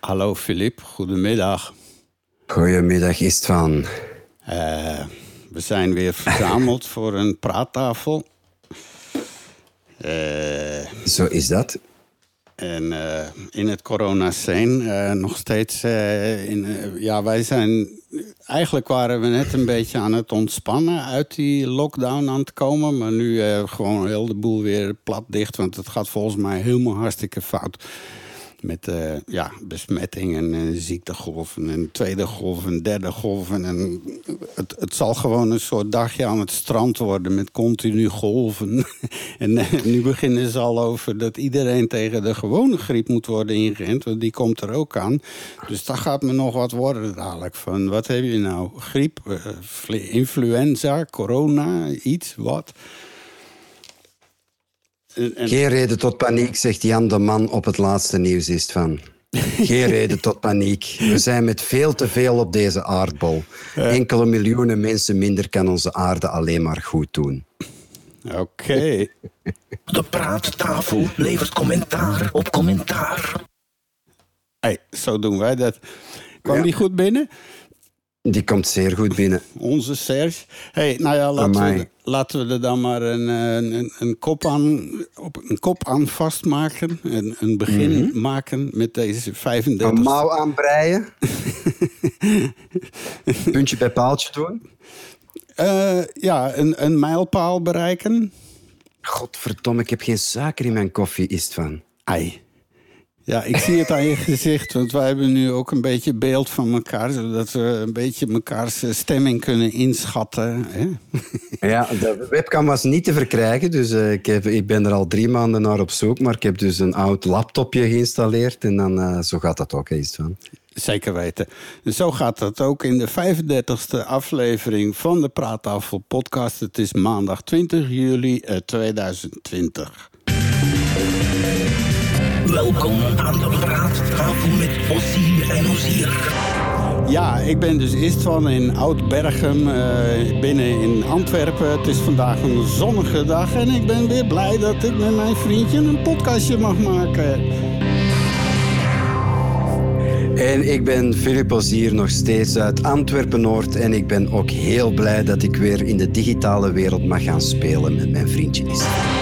Hallo Filip, goedemiddag. Goedemiddag Istvan. Uh, we zijn weer verzameld voor een praattafel. Uh, Zo is dat. En uh, in het corona-scene nog steeds. in, ja, wij zijn. Eigenlijk waren we net een beetje aan het ontspannen uit die lockdown aan het komen. Maar nu gewoon heel de boel weer plat dicht. Want het gaat volgens mij helemaal hartstikke fout met uh, ja, besmettingen en ziektegolven en tweede golf en derde golf. En het, het zal gewoon een soort dagje aan het strand worden met continu golven. en uh, nu beginnen ze al over dat iedereen tegen de gewone griep moet worden ingeënt. Want die komt er ook aan. Dus dat gaat me nog wat worden dadelijk. Van wat heb je nou? Griep, uh, influenza, corona, iets, wat? Geen reden tot paniek, zegt Jan de Man op het laatste nieuws is van. Geen reden tot paniek. We zijn met veel te veel op deze aardbol. Enkele miljoenen mensen minder kan onze aarde alleen maar goed doen. Oké. De praattafel levert commentaar op commentaar. Hey, zo doen wij dat. Kwam die goed binnen? Die komt zeer goed binnen. Onze Serge. Hey, nou ja, laten we, laten we er dan maar een, een, een, kop, aan, op, een kop aan vastmaken. Een, een begin mhm. maken met deze 35. Een mouw aanbreien. Puntje bij paaltje doen. Uh, ja, een, een mijlpaal bereiken. Godverdomme, ik heb geen suiker in mijn koffie, is het van. Ai. Ja, ik zie het aan je gezicht, want wij hebben nu ook een beetje beeld van elkaar, zodat we een beetje mekaars stemming kunnen inschatten. Hè? Ja, de webcam was niet te verkrijgen, dus uh, ik, heb, ik ben er al drie maanden naar op zoek, maar ik heb dus een oud laptopje geïnstalleerd en dan uh, zo gaat dat ook eens van. Zeker weten. En zo gaat dat ook in de 35e aflevering van de Praattafel podcast. Het is maandag 20 juli 2020. Eh, Welkom aan de praattafel met Ossie en Ozier. Ja, ik ben dus Istvan in Oud-Bergen, uh, binnen in Antwerpen. Het is vandaag een zonnige dag en ik ben weer blij dat ik met mijn vriendje een podcastje mag maken. En ik ben Filip Ozier, nog steeds uit Antwerpen-Noord. En ik ben ook heel blij dat ik weer in de digitale wereld mag gaan spelen met mijn vriendje Istvan.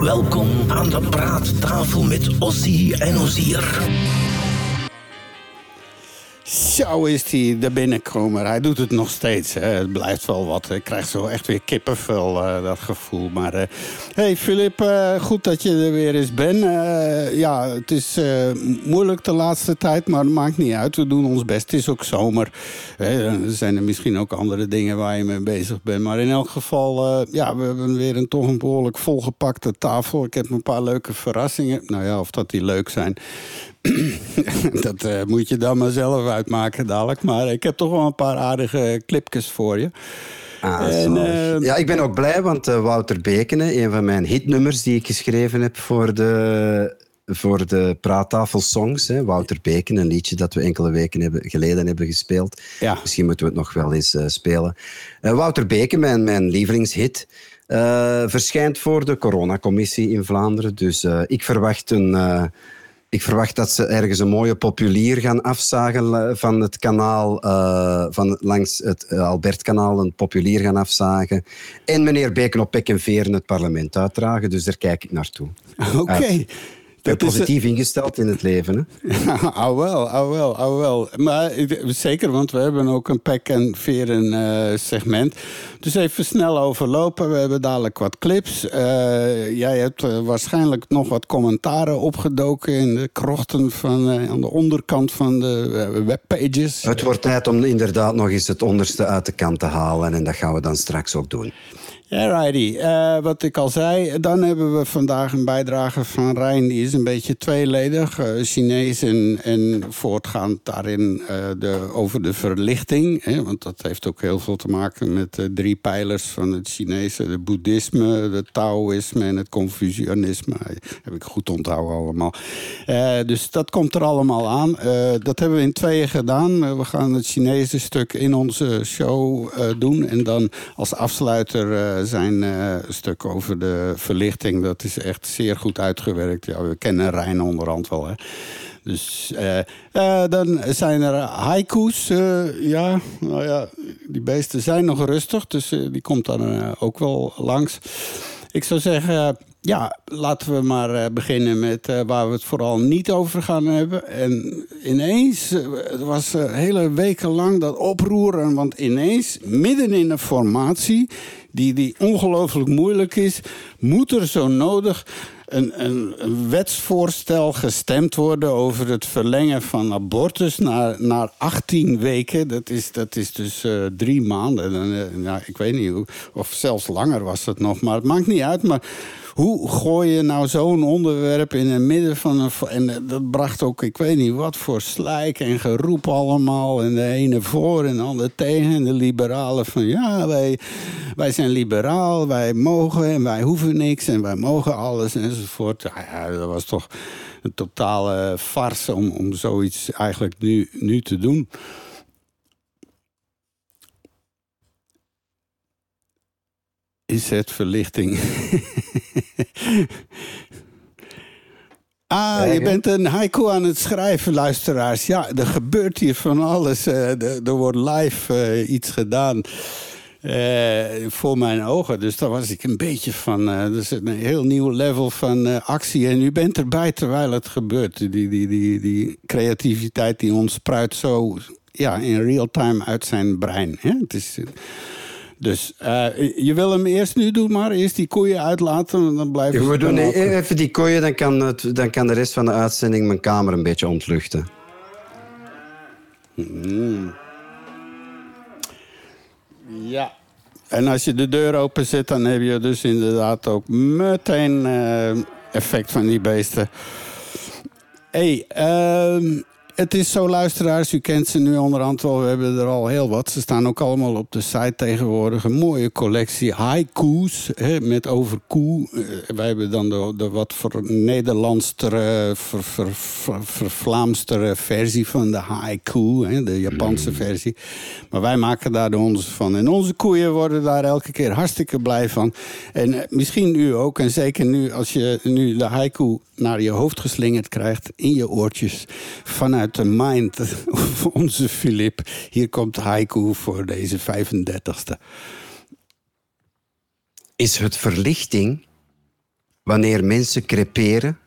Welkom aan de praattafel met Ossie en Ozier. Zo is hij de binnenkomer. Hij doet het nog steeds. Het blijft wel wat. Ik krijg zo echt weer kippenvel, uh, dat gevoel. Maar uh, hey Filip, uh, goed dat je er weer eens bent. ja, het is moeilijk de laatste tijd, maar het maakt niet uit. We doen ons best. Het is ook zomer. er zijn er misschien ook andere dingen waar je mee bezig bent. Maar in elk geval, ja, we hebben weer een toch een behoorlijk volgepakte tafel. Ik heb een paar leuke verrassingen. Nou ja, of dat die leuk zijn. dat uh, moet je dan maar zelf uitmaken dadelijk. Maar ik heb toch wel een paar aardige clipjes voor je. Ah, en, uh, ja, ik ben ook blij, want uh, Wouter Bekene, een van mijn hitnummers die ik geschreven heb voor de, voor de Praattafel-songs. Hè. Wouter Beken, een liedje dat we enkele weken hebben, geleden hebben gespeeld. Ja. Misschien moeten we het nog wel eens spelen. Wouter Beken, mijn, mijn lievelingshit, verschijnt voor de coronacommissie in Vlaanderen. Dus ik verwacht een ik verwacht dat ze ergens een mooie populier gaan afzagen van het kanaal, uh, van langs het uh, Albertkanaal een populier gaan afzagen. En meneer Beken op pek en veren het parlement uitdragen. Dus daar kijk ik naartoe. Oké ben positief ingesteld in het leven. Hè? ah wel, ah wel, ah wel. Maar zeker, want we hebben ook een pek en veren uh, segment. Dus even snel overlopen. We hebben dadelijk wat clips. Uh, jij hebt uh, waarschijnlijk nog wat commentaren opgedoken... in de krochten van, aan de onderkant van de webpages. Het wordt tijd om inderdaad nog eens het onderste uit de kant te halen. En dat gaan we dan straks ook doen. Alrighty, uh, wat ik al zei, dan hebben we vandaag een bijdrage van Rijn. Die is een beetje tweeledig, uh, Chinees en, en voortgaand daarin uh, de, over de verlichting. Hè, want dat heeft ook heel veel te maken met de drie pijlers van het Chinese. De boeddhisme, het Taoïsme en het Confucianisme. Heb ik goed onthouden allemaal. dus dat komt er allemaal aan. dat hebben we in tweeën gedaan. we gaan het Chinese stuk in onze show doen. En dan als afsluiter zijn uh, stuk over de verlichting. Dat is echt zeer goed uitgewerkt. Ja, we kennen Rijn onderhand wel. Hè. Dus uh, dan zijn er haiku's. ja, nou ja, die beesten zijn nog rustig. Dus die komt dan ook wel langs. Ik zou zeggen, ja, laten we maar beginnen met waar we het vooral niet over gaan hebben. En ineens, het was hele weken lang dat oproeren. Want ineens, midden in een formatie die, die ongelooflijk moeilijk is, moet er zo nodig een, een, wetsvoorstel gestemd worden over het verlengen van abortus naar, naar 18 weken. Dat is, dat is dus uh, drie maanden. Uh, ja, ik weet niet, of zelfs langer was het nog, maar het maakt niet uit. Maar hoe gooi je nou zo'n onderwerp in het midden van een. En dat bracht ook, ik weet niet wat voor slijk en geroep allemaal. En de ene voor en de ander tegen. En de liberalen van ja, wij, wij zijn liberaal, wij mogen en wij hoeven niks en wij mogen alles enzovoort. Ja, ja dat was toch een totale farce om, om zoiets eigenlijk nu, nu te doen. Is het verlichting? Ah, je bent een haiku aan het schrijven, luisteraars. Ja, er gebeurt hier van alles. Uh, er, wordt live uh, iets gedaan voor mijn ogen. Dus daar was ik een beetje van... Is een heel nieuw level van actie. En u bent erbij terwijl het gebeurt. Die, die, die, die creativiteit die ons spruit zo ja, in real time uit zijn brein. Hè? Het is... Dus uh, je wil hem eerst nu doen, maar eerst die koeien uitlaten. Dan blijven we doen even die koeien, dan kan, het, dan kan de rest van de uitzending mijn kamer een beetje ontluchten. Mm. Ja. En als je de deur open zet, dan heb je dus inderdaad ook meteen uh, effect van die beesten. Hey, uh, het is zo, luisteraars, u kent ze nu onderhand wel. We hebben er al heel wat. Ze staan ook allemaal op de site tegenwoordig. Een mooie collectie haiku's hè, met overkoe. Uh, wij hebben dan de, de wat Nederlandstere, ver, ver, versie van de haiku. Hè, de Japanse mm. versie. Maar wij maken daar de onze van. En onze koeien worden daar elke keer hartstikke blij van. En uh, misschien u ook. En zeker nu, als je nu de haiku naar je hoofd geslingerd krijgt... in je oortjes vanuit de mind onze Filip. Hier komt haiku voor deze 35ste. Is het verlichting wanneer mensen creperen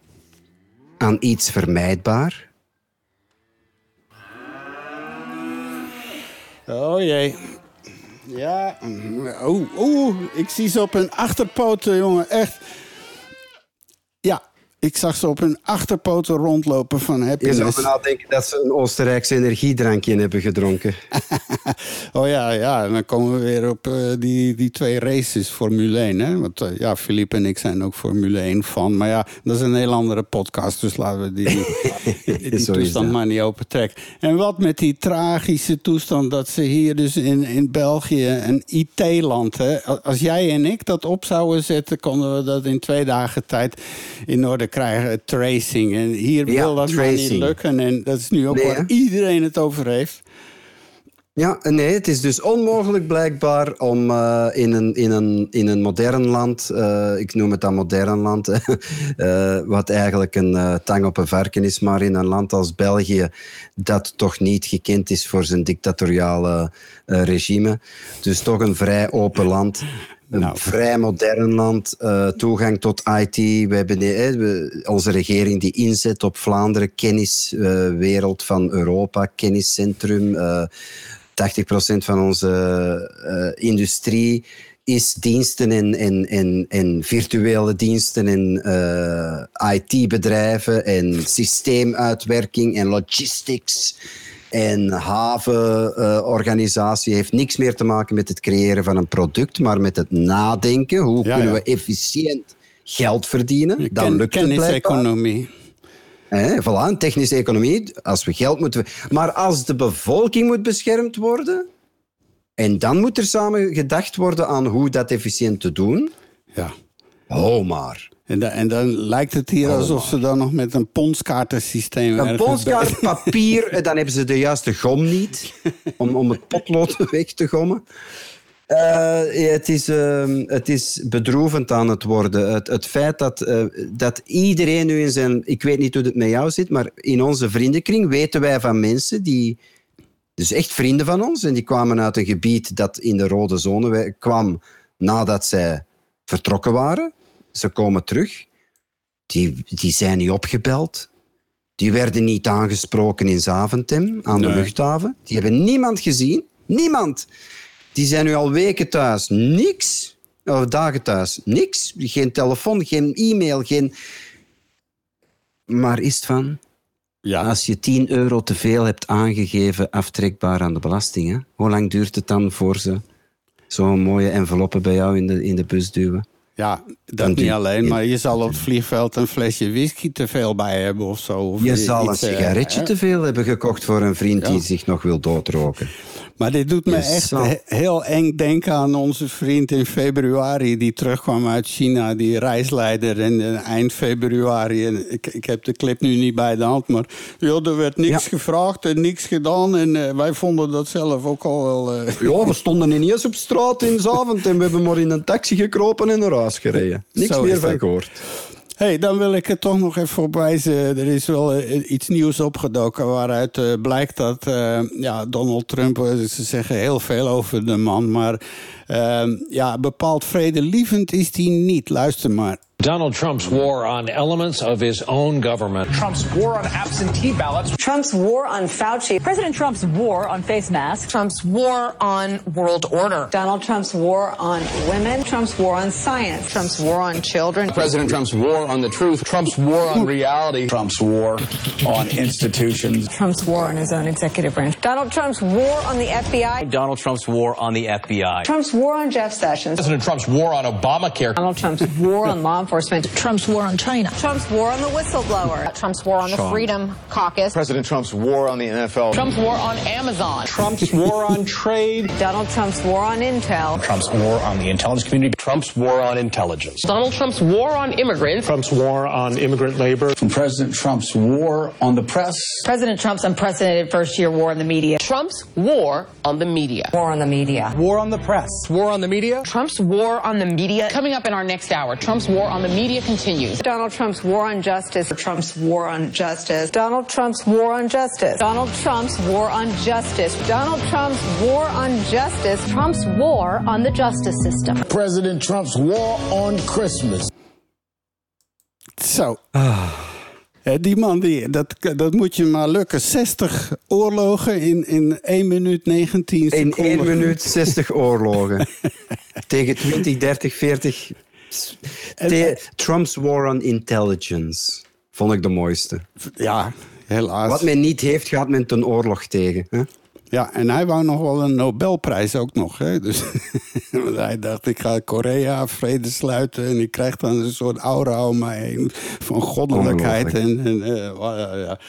aan iets vermijdbaar? Oh jee. Ja. Oh, oh, ik zie ze op hun achterpoten, jongen. Echt. Ja, ik zag ze op hun achterpoten rondlopen van happiness. Je zou nou denken dat ze een Oostenrijkse energiedrankje hebben gedronken. oh ja, ja, en dan komen we weer op uh, die, die twee races, Formule 1. Hè? Want uh, ja, Philippe en ik zijn ook Formule 1 fan. Maar ja, dat is een heel andere podcast, dus laten we die, die, die toestand maar niet opentrekken. En wat met die tragische toestand dat ze hier dus in, in België, een IT-land... Als jij en ik dat op zouden zetten, konden we dat in twee dagen tijd in orde krijgen, tracing. En hier wil dat maar niet lukken. En dat is nu ook waar iedereen het over heeft. Ja, nee, het is dus onmogelijk blijkbaar om uh, in, een, in, een, in een modern land, uh, ik noem het dan modern land, uh, wat eigenlijk een tang op een varken is, maar in een land als België, dat toch niet gekend is voor zijn dictatoriale regime. Dus toch een vrij open land. Een nou. vrij modern land, uh, toegang tot IT. We hebben we, onze regering die inzet op Vlaanderen, kenniswereld uh, van Europa, kenniscentrum. Uh, 80% van onze industrie is diensten en, en, en, en virtuele diensten en IT-bedrijven en systeemuitwerking en logistics en havenorganisatie heeft niks meer te maken met het creëren van een product, maar met het nadenken. Hoe kunnen we efficiënt geld verdienen? Dan lukt het Kenniseconomie. Eh, voilà, een technische economie. Als we geld moeten... Maar als de bevolking moet beschermd worden... En dan moet er samen gedacht worden aan hoe dat efficiënt te doen. Ja. Oh maar. En, en, dan lijkt het hier alsof ze dan nog met een ponskaartensysteem Een ponskaart, papier, dan hebben ze de juiste gom niet om, om het potlood weg te gommen. Uh, het, is, uh, het is bedroevend aan het worden. Het, het feit dat, uh, dat iedereen nu in zijn... Ik weet niet hoe het met jou zit, maar in onze vriendenkring weten wij van mensen die... Dus echt vrienden van ons. En die kwamen uit een gebied dat in de rode zone kwam nadat zij vertrokken waren. Ze komen terug. Die, die zijn niet opgebeld. Die werden niet aangesproken in Zaventem, aan de luchthaven. Die hebben niemand gezien. Niemand. Die zijn nu al weken thuis. Niks. Of dagen thuis. Niks. Geen telefoon, geen e-mail, geen... Maar is het van... Ja. Als je 10 euro te veel hebt aangegeven, aftrekbaar aan de belastingen, hoe lang duurt het dan voor ze zo'n mooie enveloppen bij jou in de, in de bus duwen? Ja, dat niet alleen, maar je zal op het vliegveld een flesje whisky te veel bij hebben of zo. Of je zal een sigaretje te veel hebben gekocht voor een vriend die zich nog wil doodroken. Maar dit doet me echt heel eng denken aan onze vriend in februari... die terugkwam uit China, die reisleider. En uh, eind februari, en ik, ik heb de clip nu niet bij de hand... maar joh, er werd niks gevraagd en niks gedaan. En uh, wij vonden dat zelf ook al wel... Uh... Ja, we stonden ineens op straat in avond... en we hebben maar in een taxi gekropen en naar huis gereden. Niks meer van gehoord hey, dan wil ik er toch nog even op wijzen. Er is wel eh, iets nieuws opgedoken waaruit uh, blijkt dat uh, ja, Donald Trump... ze zeggen heel veel over de man, maar uh, ja, bepaald vredelievend is hij niet. Luister maar. Donald Trump's war on elements of his own government. Trump's war on absentee ballots. Trump's war on Fauci. President Trump's war on face masks. Trump's war on world order. Donald Trump's war on women. Trump's war on science. Trump's war on children. President Trump's war on the truth. Trump's war on reality. Trump's war on institutions. Trump's war on his own executive branch. Donald Trump's war on the FBI. Donald Trump's war on the FBI. Trump's war on Jeff Sessions. President Trump's war on Obamacare. Donald Trump's war on law enforcement enforcement. Trump's war on China. Trump's war on the whistleblower. Trump's war on Sean. the Freedom Caucus. President Trump's war on the NFL. Trump's war on Amazon. Trump's war on trade. Donald Trump's war on intel. Trump's war on the intelligence community. Trump's war on intelligence. Donald Trump's war on immigrants. Trump's war on immigrant labor. From President Trump's war on the press. President Trump's unprecedented first year war on the media. Trump's war on the media. War on the media. War on the press. War on the media. Trump's war on the media. Coming up in our next hour, Trump's war on the media continues. Donald Trump's war on justice. Trump's war on justice. Donald Trump's war on justice. Donald Trump's war on justice. Donald Trump's war on justice. Trump's war on the justice system. President Trump's war on Christmas. Zo. Ah. Die man, die, dat, dat moet je maar lukken. 60 oorlogen in, in 1 minuut 19 seconden. In 1 minuut 60 oorlogen. Tegen 20, 30, 40 de, Trump's War on Intelligence vond ik de mooiste. Ja, helaas. Wat men niet heeft, gaat men ten oorlog tegen. Hè? Ja, en hij wou nog wel een Nobelprijs ook nog. Hè? Dus hij dacht, ik ga Korea vrede sluiten... en ik krijg dan een soort aura om mij heen van goddelijkheid. En, en uh, ja.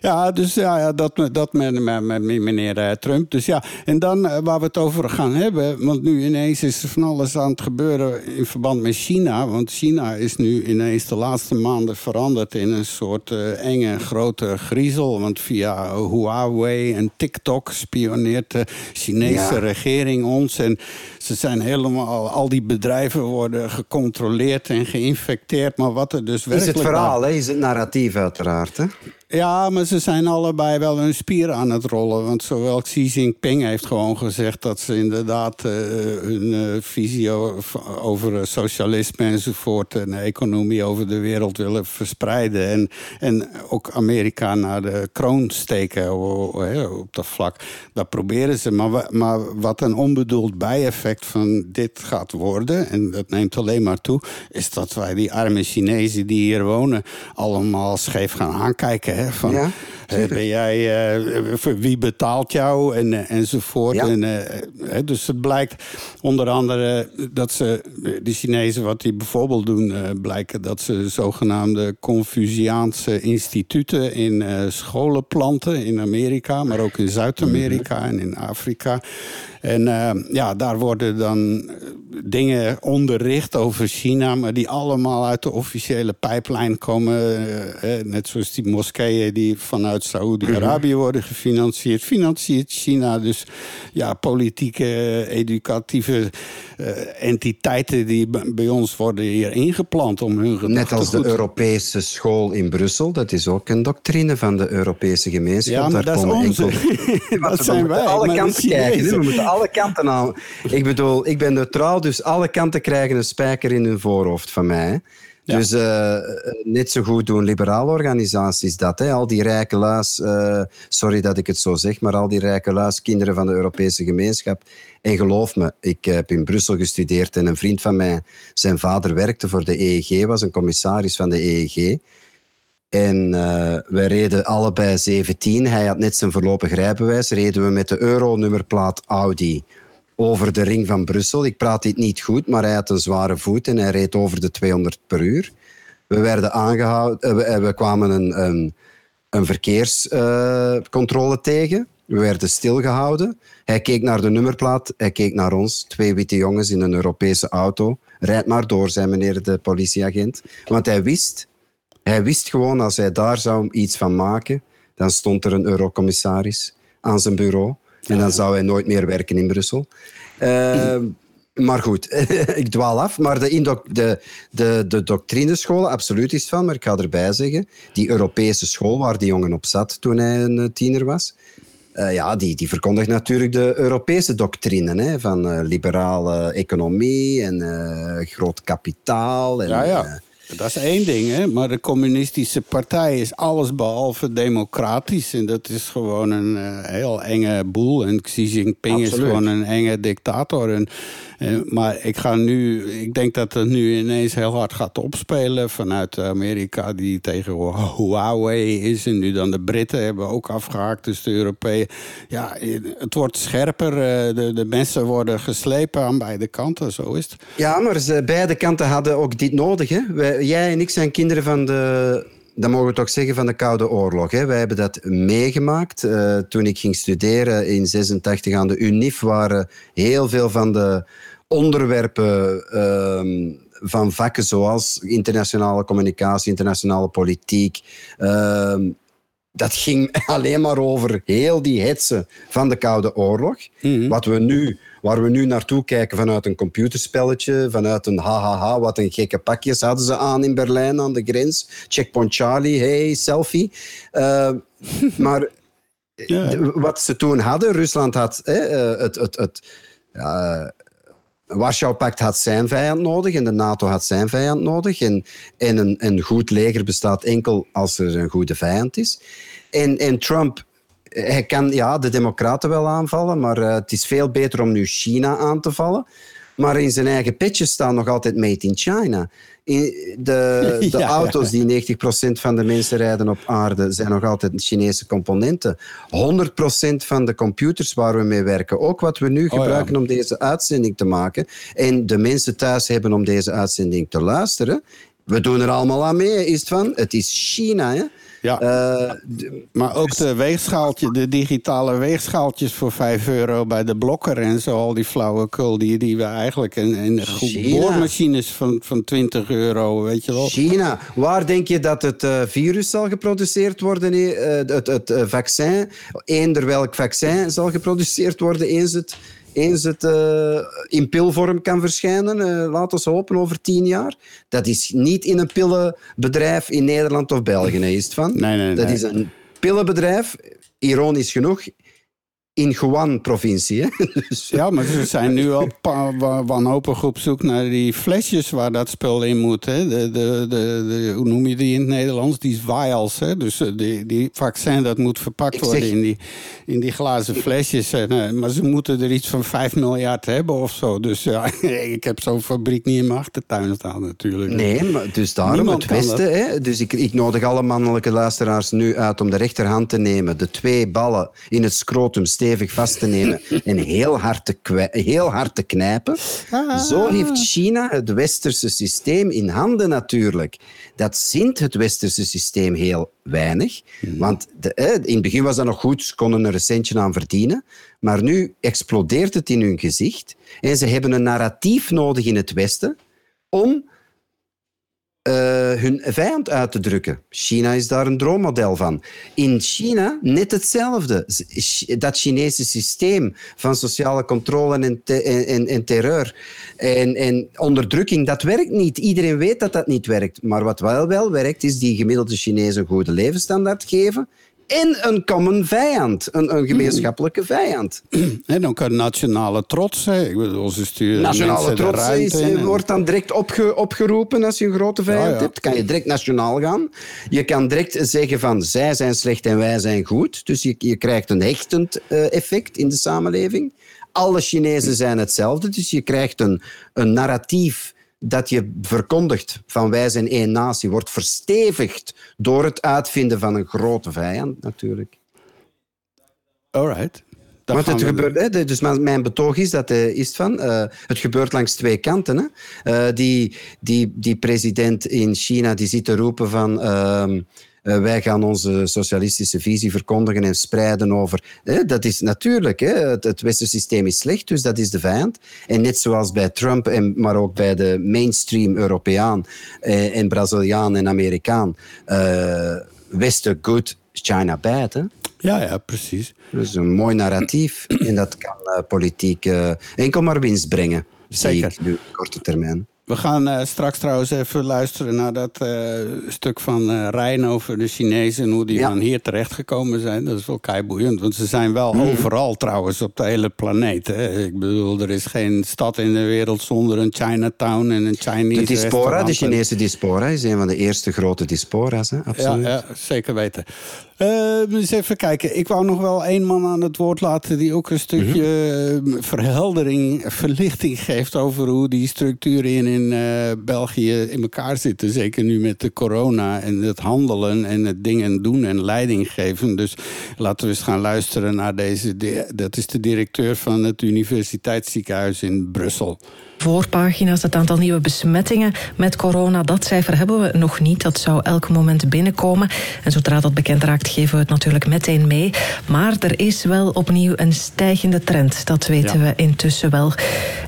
Ja, dus ja, ja dat, dat met, met, met meneer eh, Trump. Dus ja, en dan uh, waar we het over gaan hebben... want nu ineens is er van alles aan het gebeuren in verband met China. Want China is nu ineens de laatste maanden veranderd... in een soort uh, enge grote griezel. Want via Huawei en TikTok spioneert de Chinese regering ons... en ze zijn helemaal, al die bedrijven worden gecontroleerd en geïnfecteerd. Maar wat er dus werkelijk... Is het verhaal, hè? is het narratief uiteraard, hè? Ja, maar ze zijn allebei wel hun spier aan het rollen. Want zowel Xi Jinping heeft gewoon gezegd dat ze inderdaad uh, hun uh, visie over socialisme enzovoort en de economie over de wereld willen verspreiden. En, en ook Amerika naar de kroon steken op dat vlak. Dat proberen ze. Maar, maar wat een onbedoeld bijeffect van dit gaat worden, en dat neemt alleen maar toe, is dat wij die arme Chinezen die hier wonen allemaal scheef gaan aankijken van, ja, ben jij, uh, wie betaalt jou en, uh, enzovoort. En, uh, dus het blijkt onder andere dat ze, de Chinezen, wat die bijvoorbeeld doen, blijken dat ze zogenaamde Confuciaanse instituten in scholen planten in Amerika, maar ook in Zuid-Amerika en in Afrika. En ja, daar worden dan dingen onderricht over China, maar die allemaal uit de officiële pijplijn komen. net zoals die moskeeën die vanuit Saoedi-Arabië mhm. worden gefinancierd. Financiert China dus ja, politieke, educatieve entiteiten die bij ons worden hier ingeplant om hun Net als de Europese school in Brussel, dat is ook een doctrine van de Europese gemeenschap. Ja, maar dat is onze. dat zijn wij. Alle kanten kijken. We moeten alle kanten aan. Ik bedoel, ik ben neutraal, dus alle kanten krijgen een spijker in hun voorhoofd van mij. Dus uh, net zo goed doen liberale organisaties dat. Hè. Al die rijke luis, uh, sorry dat ik het zo zeg, maar al die rijke luis, kinderen van de Europese gemeenschap. En geloof me, ik heb in Brussel gestudeerd en een vriend van mij, zijn vader werkte voor de EEG, was een commissaris van de EEG. En uh, wij reden allebei 17. Hij had net zijn voorlopig rijbewijs. Reden we met de euro-nummerplaat Audi over de ring van Brussel. Ik praat dit niet goed, maar hij had een zware voet en hij reed over de 200 per uur. We werden aangehouden, uh, we, kwamen een, een, verkeerscontrole uh, tegen. We werden stilgehouden. Hij keek naar de nummerplaat, hij keek naar ons. Twee witte jongens in een Europese auto. Rijd maar door, zei meneer de politieagent. Want hij wist, hij wist gewoon als hij daar zou iets van maken, dan stond er een eurocommissaris aan zijn bureau. En dan zou hij nooit meer werken in Brussel. Uh, maar goed, ik dwaal af. Maar de, de, de, de doctrinescholen, absoluut is van. Maar ik ga erbij zeggen, die Europese school waar die jongen op zat toen hij een eh, tiener was, uh, ja, die, die verkondigt natuurlijk de Europese doctrine hè, van uh, liberale economie en groot kapitaal. En, ja, ja. Dat is één ding, hè? maar de communistische partij is allesbehalve democratisch. En dat is gewoon een uh, heel enge boel. En Xi Jinping is gewoon een enge dictator. En eh, maar ik ga nu, ik denk dat het nu ineens heel hard gaat opspelen vanuit Amerika, die tegen Huawei is. En nu dan de Britten hebben ook afgehaakt, dus de Europeeën. Ja, het wordt scherper. Eh, de, de mensen worden geslepen aan beide kanten, zo is het. Ja, maar ze, beide kanten hadden ook dit nodig. Hè? Wij, jij en ik zijn kinderen van de dat mogen we toch zeggen van de Koude Oorlog. Hè. Wij hebben dat meegemaakt. Uh, toen ik ging studeren in 86 aan de UNIF waren heel veel van de onderwerpen uh, van vakken zoals internationale communicatie, internationale politiek. Uh, dat ging alleen maar over heel die hetsen van de Koude Oorlog. Mm Wat we nu Waar we nu naartoe kijken vanuit een computerspelletje, vanuit een hahaha, wat een gekke pakjes hadden ze aan in Berlijn aan de grens. Checkpoint Charlie, hey, selfie. Uh, maar wat ze toen hadden, Rusland had eh, het, het, het uh, Warschau-pact had zijn vijand nodig en de NATO had zijn vijand nodig. En, en een, een goed leger bestaat enkel als er een goede vijand is. En, en Trump hij kan ja, de Democraten wel aanvallen, maar uh, het is veel beter om nu China aan te vallen. Maar in zijn eigen petje staan nog altijd made in China. De, de ja, auto's die 90% van de mensen rijden op aarde zijn nog altijd Chinese componenten. 100% van de computers waar we mee werken, ook wat we nu oh, gebruiken ja. om deze uitzending te maken, en de mensen thuis hebben om deze uitzending te luisteren, we doen er allemaal aan mee, is het van? Het is China, hè? Ja. Uh, maar ook de weegschaaltje, de digitale weegschaaltjes voor 5 euro bij de blokker en zo. Al die flauwekul die, die we eigenlijk. En, en boormachines van, van 20 euro, weet je wel. China. Waar denk je dat het uh, virus zal geproduceerd worden? Uh, het het vaccin. Eender welk vaccin zal geproduceerd worden eens het eens het uh, in pilvorm kan verschijnen, uh, laten we hopen over tien jaar. Dat is niet in een pillenbedrijf in Nederland of België, is het van? Nee, nee, nee. Dat is een pillenbedrijf, ironisch genoeg, in Guan-provincie. Dus- ja, maar ze zijn nu al wanhopig op zoek naar die flesjes waar dat spul in moet. Hè? De, de, de, hoe noem je die in het Nederlands? Die vials. Hè? Dus eh, die, die vaccin dat moet verpakt worden in, die, in die glazen flesjes. En, maar ze moeten er iets van 5 miljard hebben of zo. Dus ja, ik heb zo'n fabriek niet in mijn achtertuin staan natuurlijk. Nee, maar dus daarom Niemand het Westen. Hè? Dus ik, ik nodig alle mannelijke luisteraars nu uit om de rechterhand te nemen. De twee ballen in het scrotum steken stevig vast te nemen en heel hard te, heel hard te knijpen. Ah. Zo heeft China het westerse systeem in handen natuurlijk. Dat zint het westerse systeem heel weinig. Hmm. Want de, in het begin was dat nog goed, ze konden er een centje aan verdienen. Maar nu explodeert het in hun gezicht. En ze hebben een narratief nodig in het Westen om uh, hun vijand uit te drukken. China is daar een droommodel van. In China net hetzelfde. Dat Chinese systeem van sociale controle en, en, en terreur en, en, onderdrukking, dat werkt niet. Iedereen weet dat dat niet werkt. Maar wat wel wel werkt, is die gemiddelde Chinezen een goede levensstandaard geven en een common vijand, een, een gemeenschappelijke vijand. En ook een nationale trots. Hè. Ik bedoel, ze sturen nationale trots is, wordt dan direct opge, opgeroepen als je een grote vijand hebt. Kan je direct nationaal gaan. Je kan direct zeggen van zij zijn slecht en wij zijn goed. Dus je, je krijgt een hechtend uh, effect in de samenleving. Alle Chinezen zijn hetzelfde, dus je krijgt een, een narratief dat je verkondigt van wij zijn één natie, wordt verstevigd door het uitvinden van een grote vijand natuurlijk. Alright. Want het gebeurt, hè, dus mijn betoog is dat uh, is van, uh, het gebeurt langs twee kanten. Hè. Uh, die, die, die president in China die zit te roepen van ehm, uh, wij gaan onze socialistische visie verkondigen en spreiden over. dat is natuurlijk, het, het westerse systeem is slecht, dus dat is de vijand. En net zoals bij Trump, en, maar ook bij de mainstream Europeaan eh, en Braziliaan en Amerikaan, Westen good, China bad. Hè? Ja, ja, precies. Dus een mooi narratief en dat kan uh, politiek uh, enkel maar winst brengen. Zeker. Zie ik nu, korte termijn. We gaan uh, straks trouwens even luisteren naar dat uh, stuk van uh, Rijn over de Chinezen en hoe die ja. dan hier terechtgekomen zijn. Dat is wel keiboeiend, want ze zijn wel mm. overal trouwens op de hele planeet. Hè. Ik bedoel, er is geen stad in de wereld zonder een Chinatown en een Chinese De diaspora, de Chinese diaspora, is een van de eerste grote diaspora's. Hè? Absoluut. Ja, ja, zeker weten. Uh, eens even kijken. Ik wou nog wel één man aan het woord laten... die ook een stukje mm verheldering, verlichting geeft... over hoe die structuren in, in uh, België in elkaar zitten. Zeker nu met de corona en het handelen... en het dingen doen en leiding geven. Dus laten we eens gaan luisteren naar deze... dat is de directeur van het Universiteitsziekenhuis in Brussel voorpagina's. Het aantal nieuwe besmettingen met corona, dat cijfer hebben we nog niet. Dat zou elk moment binnenkomen. En zodra dat bekend raakt, geven we het natuurlijk meteen mee. Maar er is wel opnieuw een stijgende trend. Dat weten we intussen wel.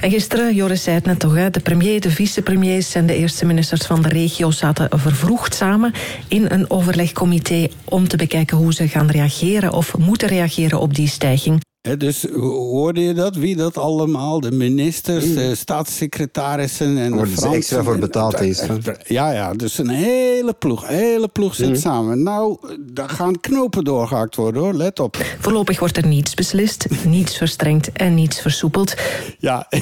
En gisteren, Joris zei het net toch, de premier, de vicepremiers en de eerste ministers van de regio zaten vervroegd samen in een overlegcomité om te bekijken hoe ze gaan reageren of moeten reageren op die stijging dus hoorde je dat? Wie dat allemaal? De ministers, de staatssecretarissen en Worden ze extra voor betaald is. Ja, ja, dus een hele ploeg. Een hele ploeg zit mm. samen. Nou, daar gaan knopen doorgehakt worden hoor, let op. Voorlopig wordt er niets beslist, niets verstrengd en niets versoepeld. Ja,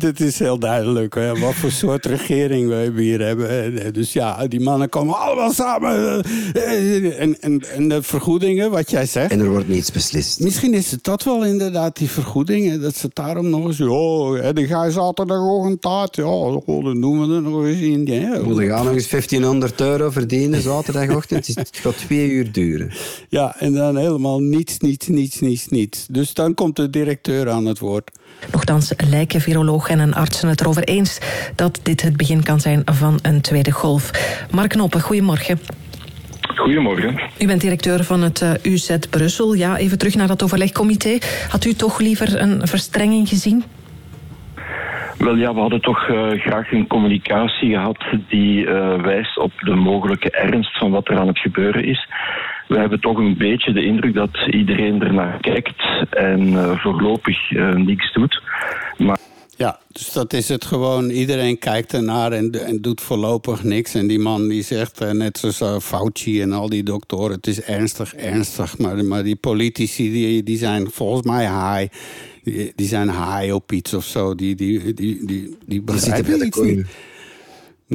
het, is heel duidelijk hè, wat voor soort regering we hier hebben. Dus ja, die mannen komen allemaal samen. En, en, en de vergoedingen, wat jij zegt. En er wordt niets beslist. Misschien is het dat wel inderdaad, die vergoedingen. Dat ze daarom nog eens... Oh, die ga je zaterdagochtend taart. Ja, dan doen we er nog eens in. Ja, we gaan nog eens 1500 euro verdienen zaterdagochtend. het gaat twee uur duren. Ja, en dan helemaal niets, niets, niets, niets, niets. Dus dan komt de directeur aan het woord. Nochtans lijken virologen en artsen het erover eens dat dit het begin kan zijn van een tweede golf. Mark Knoppen, goedemorgen. Goedemorgen. U bent directeur van het eh, UZ Brussel. Ja, even terug naar dat overlegcomité. Had u toch liever een verstrenging gezien? Wel ja, we hadden toch uh, graag een communicatie gehad die uh, wijst op de mogelijke ernst van wat er aan het gebeuren is. We hebben toch een beetje de indruk dat iedereen ernaar kijkt en uh, voorlopig niks doet. Maar ja, dus dat is het gewoon. Iedereen kijkt ernaar en, en doet voorlopig niks. En die man die zegt, eh, net zoals uh, Fauci en al die doktoren... het is ernstig, ernstig. Maar, maar die politici die, die zijn volgens mij high. Die, die zijn high op iets of zo. Die, die, die, die, die begrijpen iets niet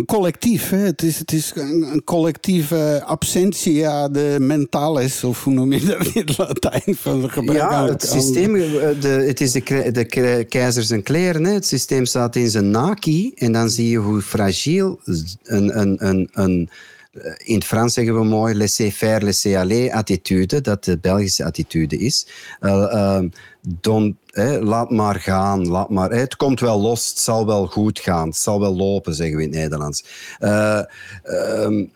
collectief. Hè? Het is, het is een, collectieve absentia de mentalis, of hoe noem je dat in het Latijn? Van de ja, het systeem, eh, de, het is de, de keizer zijn kleren. Hè? Het systeem staat in zijn naki en dan zie je hoe fragiel een, een, een, een eh, in het Frans zeggen we mooi laissez-faire, laissez-aller attitude, dat de Belgische attitude is. Uh, laat maar gaan, laat maar, het komt wel los, het zal wel goed gaan, het zal wel lopen, zeggen we in het Nederlands. Uh,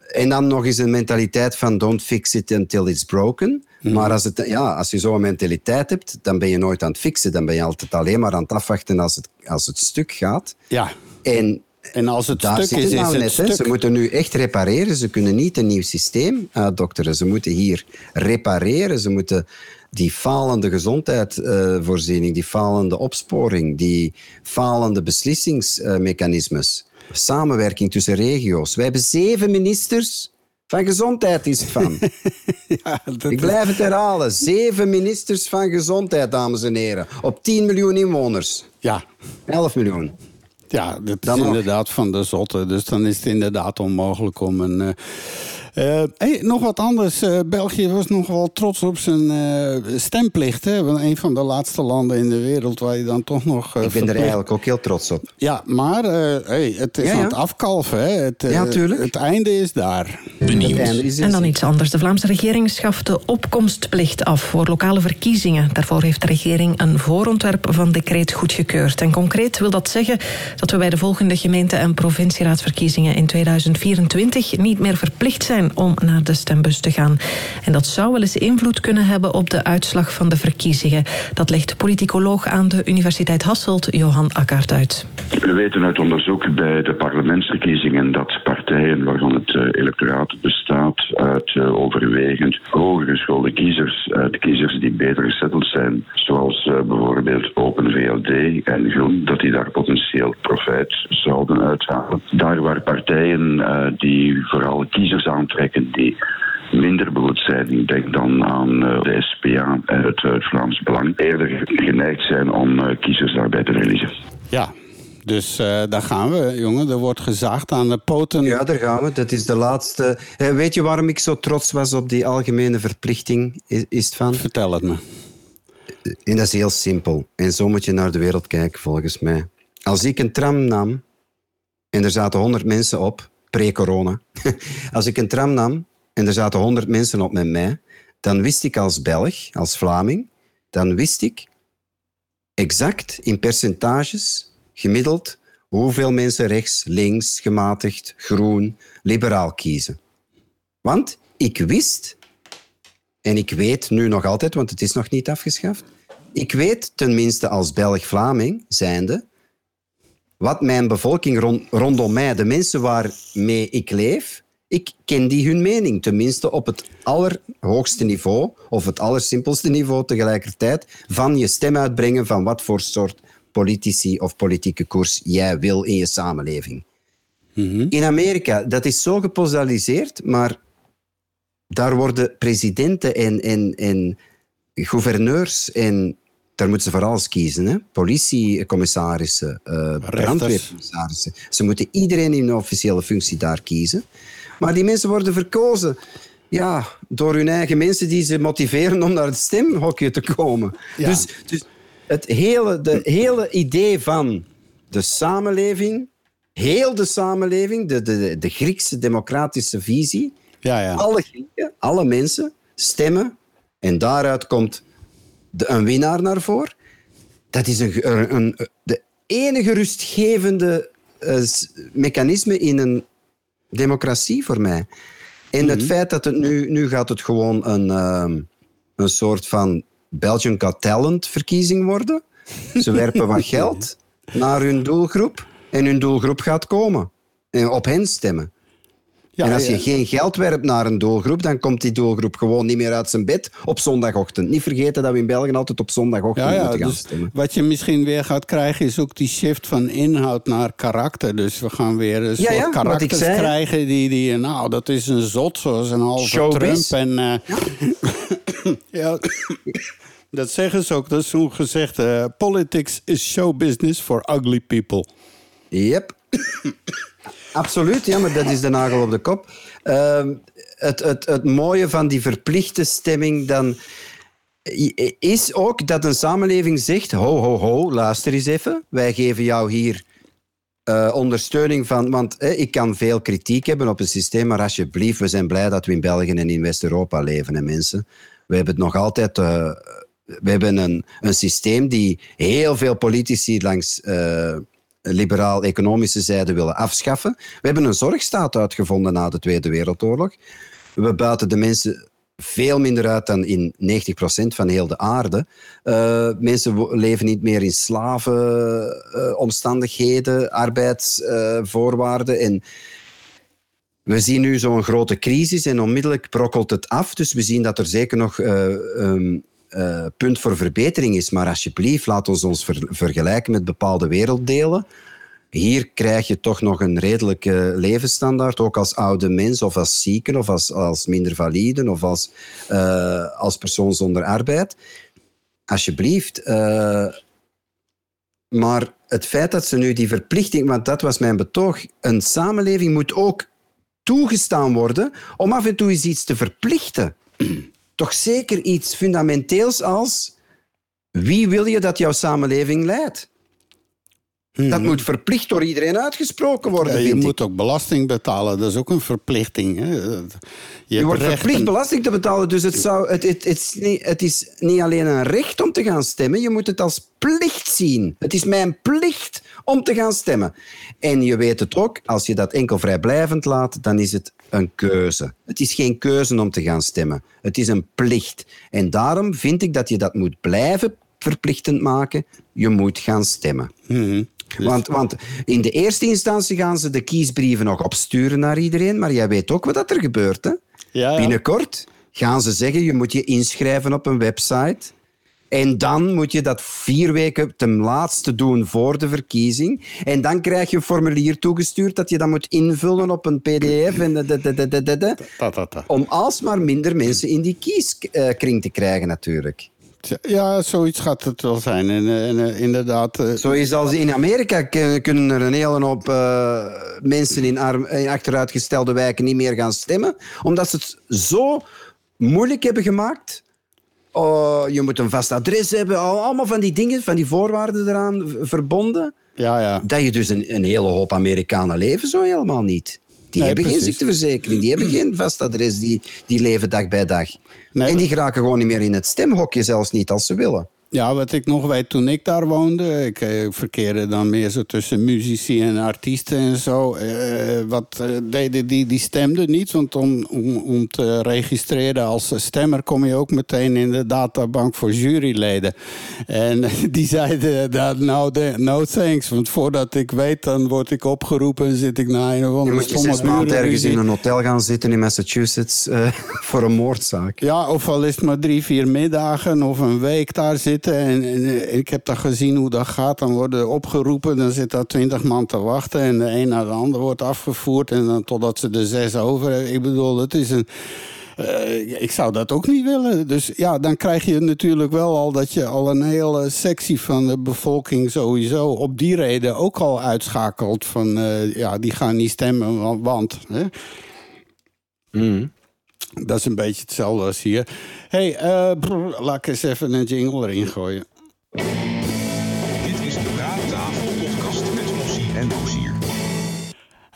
en dan nog eens een mentaliteit van don't fix it until it's broken. Mhm. Maar als, het, ja, als je zo'n mentaliteit hebt, dan ben je nooit aan het fixen. Dan ben je altijd alleen maar aan het afwachten als het, als het stuk gaat. Ja. En en als het Daar stuk is, nou is net, het stuk. Ze moeten nu echt repareren. Ze kunnen niet een nieuw systeem uitdokteren. Ze moeten hier repareren. Ze moeten die falende gezondheidsvoorziening, die falende opsporing, die falende beslissingsmechanismes, samenwerking tussen regio's. Wij hebben zeven ministers van gezondheid, is het van. ja, Ik blijf het herhalen. Zeven ministers van gezondheid, dames en heren. Op 10 miljoen inwoners. Ja. 11 miljoen. Ja, dat Dan is nog. inderdaad van de zotte. Dus dan is het inderdaad onmogelijk om een. eh, hey, nog wat anders. Eh, België was nog wel trots op zijn eh, stemplicht. Hè? Want Een van de laatste landen in de wereld waar je dan toch nog. eh, Ik ben er eigenlijk ook heel trots op. Ja, maar eh, hey, het is Ja, aan het afkalven. Hè? Het, eh, Ja, tuurlijk. Het einde is daar. En dan iets anders. De Vlaamse regering schaft de opkomstplicht af voor lokale verkiezingen. Daarvoor heeft de regering een voorontwerp van decreet goedgekeurd. En concreet wil dat zeggen dat we bij de volgende gemeente- en provincieraadsverkiezingen in 2024 niet meer verplicht zijn om naar de stembus te gaan. En dat zou wel eens invloed kunnen hebben op de uitslag van de verkiezingen. Dat legt politicoloog aan de Universiteit Hasselt, Johan Akkart, uit. We weten uit onderzoek bij de parlementsverkiezingen dat partijen waarvan het eh, electoraat bestaat uit eh, overwegend hoger geschoolde kiezers, uit kiezers die beter gezetteld zijn, zoals eh, bijvoorbeeld Open VLD en Groen, dat die daar potentieel profijt zouden uithalen. Daar waar partijen eh, die vooral kiezers aantrekken die minder behoed zijn. Ik denk dan aan eh, de SPA en het, het Vlaams Belang. Eerder geneigd zijn om eh, kiezers daarbij te verliezen. Ja, dus eh, daar gaan we, jongen. Er wordt gezaagd aan de poten. Ja, daar gaan we. Dat is de laatste. Eh, Weet je waarom ik zo trots was op die algemene verplichting? Is, is het van? Vertel het me. En dat is heel simpel. En zo moet je naar de wereld kijken, volgens mij. Als ik een tram nam en er zaten 100 mensen op, pre-corona. Als ik een tram nam en er zaten 100 mensen op met mij, dan wist ik als Belg, als Vlaming, dan wist ik exact in percentages, gemiddeld, hoeveel mensen rechts, links, gematigd, groen, liberaal kiezen. Want ik wist, en ik weet nu nog altijd, want het is nog niet afgeschaft, ik weet tenminste als Belg-Vlaming zijnde, wat mijn bevolking rond, rondom mij, de mensen waarmee ik leef, ik ken die hun mening, tenminste op het allerhoogste niveau, of het allersimpelste niveau tegelijkertijd, van je stem uitbrengen van wat voor soort politici of politieke koers jij wil in je samenleving. In Amerika, dat is zo gepolariseerd, maar daar worden presidenten en, en, en gouverneurs en daar moeten ze voor alles kiezen. Hè? Politiecommissarissen, eh brandweercommissarissen. Ze moeten iedereen in een officiële functie daar kiezen. Maar die mensen worden verkozen ja, door hun eigen mensen die ze motiveren om naar het stemhokje te komen. Ja. Dus, dus het hele, de hele idee van de samenleving, heel de samenleving, de, de, de Griekse democratische visie, Ja, ja. alle Grieken, alle mensen stemmen en daaruit komt de, een winnaar naar voren. Dat is een, een, de enige rustgevende eh, mechanisme in een democratie voor mij. En het feit dat het nu, nu gaat het gewoon een, ehm, een soort van Belgian Got Talent verkiezing worden. Ze werpen wat geld naar hun doelgroep en hun doelgroep gaat komen. En op hen stemmen. Ja, en als je ja. geen geld werpt naar een doelgroep, dan komt die doelgroep gewoon niet meer uit zijn bed op zondagochtend. Niet vergeten dat we in België altijd op zondagochtend Ja, moeten gaan dus stemmen. wat je misschien weer gaat krijgen is ook die shift van inhoud naar karakter. Dus we gaan weer een soort karakters zei. krijgen die, die, nou, dat is een zot zoals een halve Showbiz. Trump. En, eh, ja, dat zeggen ze ook, dat is zo'n gezegd. eh, politics is show business for ugly people. Yep. Absoluut, ja, maar dat is de nagel op de kop. Ehm, het, het, het mooie van die verplichte stemming dan is ook dat een samenleving zegt: ho, ho, ho, luister eens even. Wij geven jou hier eh, ondersteuning van. Want ik kan veel kritiek hebben op het systeem, maar alsjeblieft, we zijn blij dat we in België en in West-Europa leven, hè, mensen. We hebben het nog altijd. eh, we hebben een, een systeem die heel veel politici langs eh, liberaal-economische zijde willen afschaffen. We hebben een zorgstaat uitgevonden na de Tweede Wereldoorlog. We buiten de mensen veel minder uit dan in 90% van heel de aarde. Uh, mensen leven niet meer in slavenomstandigheden, arbeidsvoorwaarden. en we zien nu zo'n grote crisis en onmiddellijk brokkelt het af. Dus we zien dat er zeker nog um, punt voor verbetering is. Maar alsjeblieft, laat ons ons ver vergelijken met bepaalde werelddelen. Hier krijg je toch nog een redelijke levensstandaard, ook als oude mens of als zieken of als, als minder valide of als, uh, als persoon zonder arbeid. Alsjeblieft. Uh, maar het feit dat ze nu die verplichting, want dat was mijn betoog, een samenleving moet ook toegestaan worden om af en toe eens iets te verplichten. Toch zeker iets fundamenteels als wie wil je dat jouw samenleving leidt? Dat hmm. moet verplicht door iedereen uitgesproken worden. je moet ook belasting betalen, dat is ook een verplichting. Hè? Je, je wordt verplicht belasting te betalen, dus het, zou, het, het, het, is niet, het is niet alleen een recht om te gaan stemmen, je moet het als plicht zien. Het is mijn plicht om te gaan stemmen. En je weet het ook, als je dat enkel vrijblijvend laat, dan is het een keuze. Het is geen keuze om te gaan stemmen. Het is een plicht. En daarom vind ik dat je dat moet blijven verplichtend maken. Je moet gaan stemmen. Mm want, want in de eerste instantie gaan ze de kiesbrieven nog opsturen naar iedereen, maar jij weet ook wat er gebeurt. Hè? Ja, ja. Binnenkort gaan ze zeggen, je moet je inschrijven op een website. En dan moet je dat vier weken ten laatste doen voor de verkiezing. En dan krijg je een formulier toegestuurd dat je dan moet invullen op een pdf. En de, de, de, om alsmaar minder mensen in die kieskring te krijgen natuurlijk. Ja, zoiets gaat het wel zijn. En, en eh, inderdaad... Uh... Zoals als in Amerika kunnen er een hele hoop uh, mensen in, arm, in achteruitgestelde wijken niet meer gaan stemmen, omdat ze het zo moeilijk hebben gemaakt. Oh, je moet een vast adres hebben, allemaal van die dingen, van die voorwaarden eraan verbonden. Ja, ja. Dat je dus een, een hele hoop Amerikanen leven zo helemaal niet. Die hebben geen ziekteverzekering, die hebben geen vast adres, die, die leven dag bij dag. En die geraken gewoon niet meer in het stemhokje, zelfs niet als ze willen. Ja, wat ik nog weet toen ik daar woonde. Ik eh, verkeerde dan meer zo tussen muzici en artiesten en zo. Eh, wat eh, deden die? Die stemden niet. Want om, om, om te registreren als stemmer kom je ook meteen in de databank voor juryleden. En die zeiden dat nou, no thanks. Want voordat ik weet, dan word ik opgeroepen en zit ik naar een of andere Je moet je zes maanden ergens in een hotel gaan zitten in Massachusetts voor een moordzaak. Ja, of al is het maar drie, vier middagen of een week daar zitten en, en, ik heb daar gezien hoe dat gaat. Dan worden opgeroepen, dan zit daar twintig man te wachten. En de een naar de ander wordt afgevoerd. En dan totdat ze er zes over hebben. Ik bedoel, het is een... Uh, ik zou dat ook niet willen. Dus ja, dan krijg je natuurlijk wel al dat je al een hele sectie van de bevolking sowieso op die reden ook al uitschakelt. Van uh, ja, die gaan niet stemmen, want. Hè? Mm. Dat is een beetje hetzelfde als hier. hey, uh, laat ik eens even een jingle erin gooien. Dit is de Praattafel podcast met Mossie en Rozier.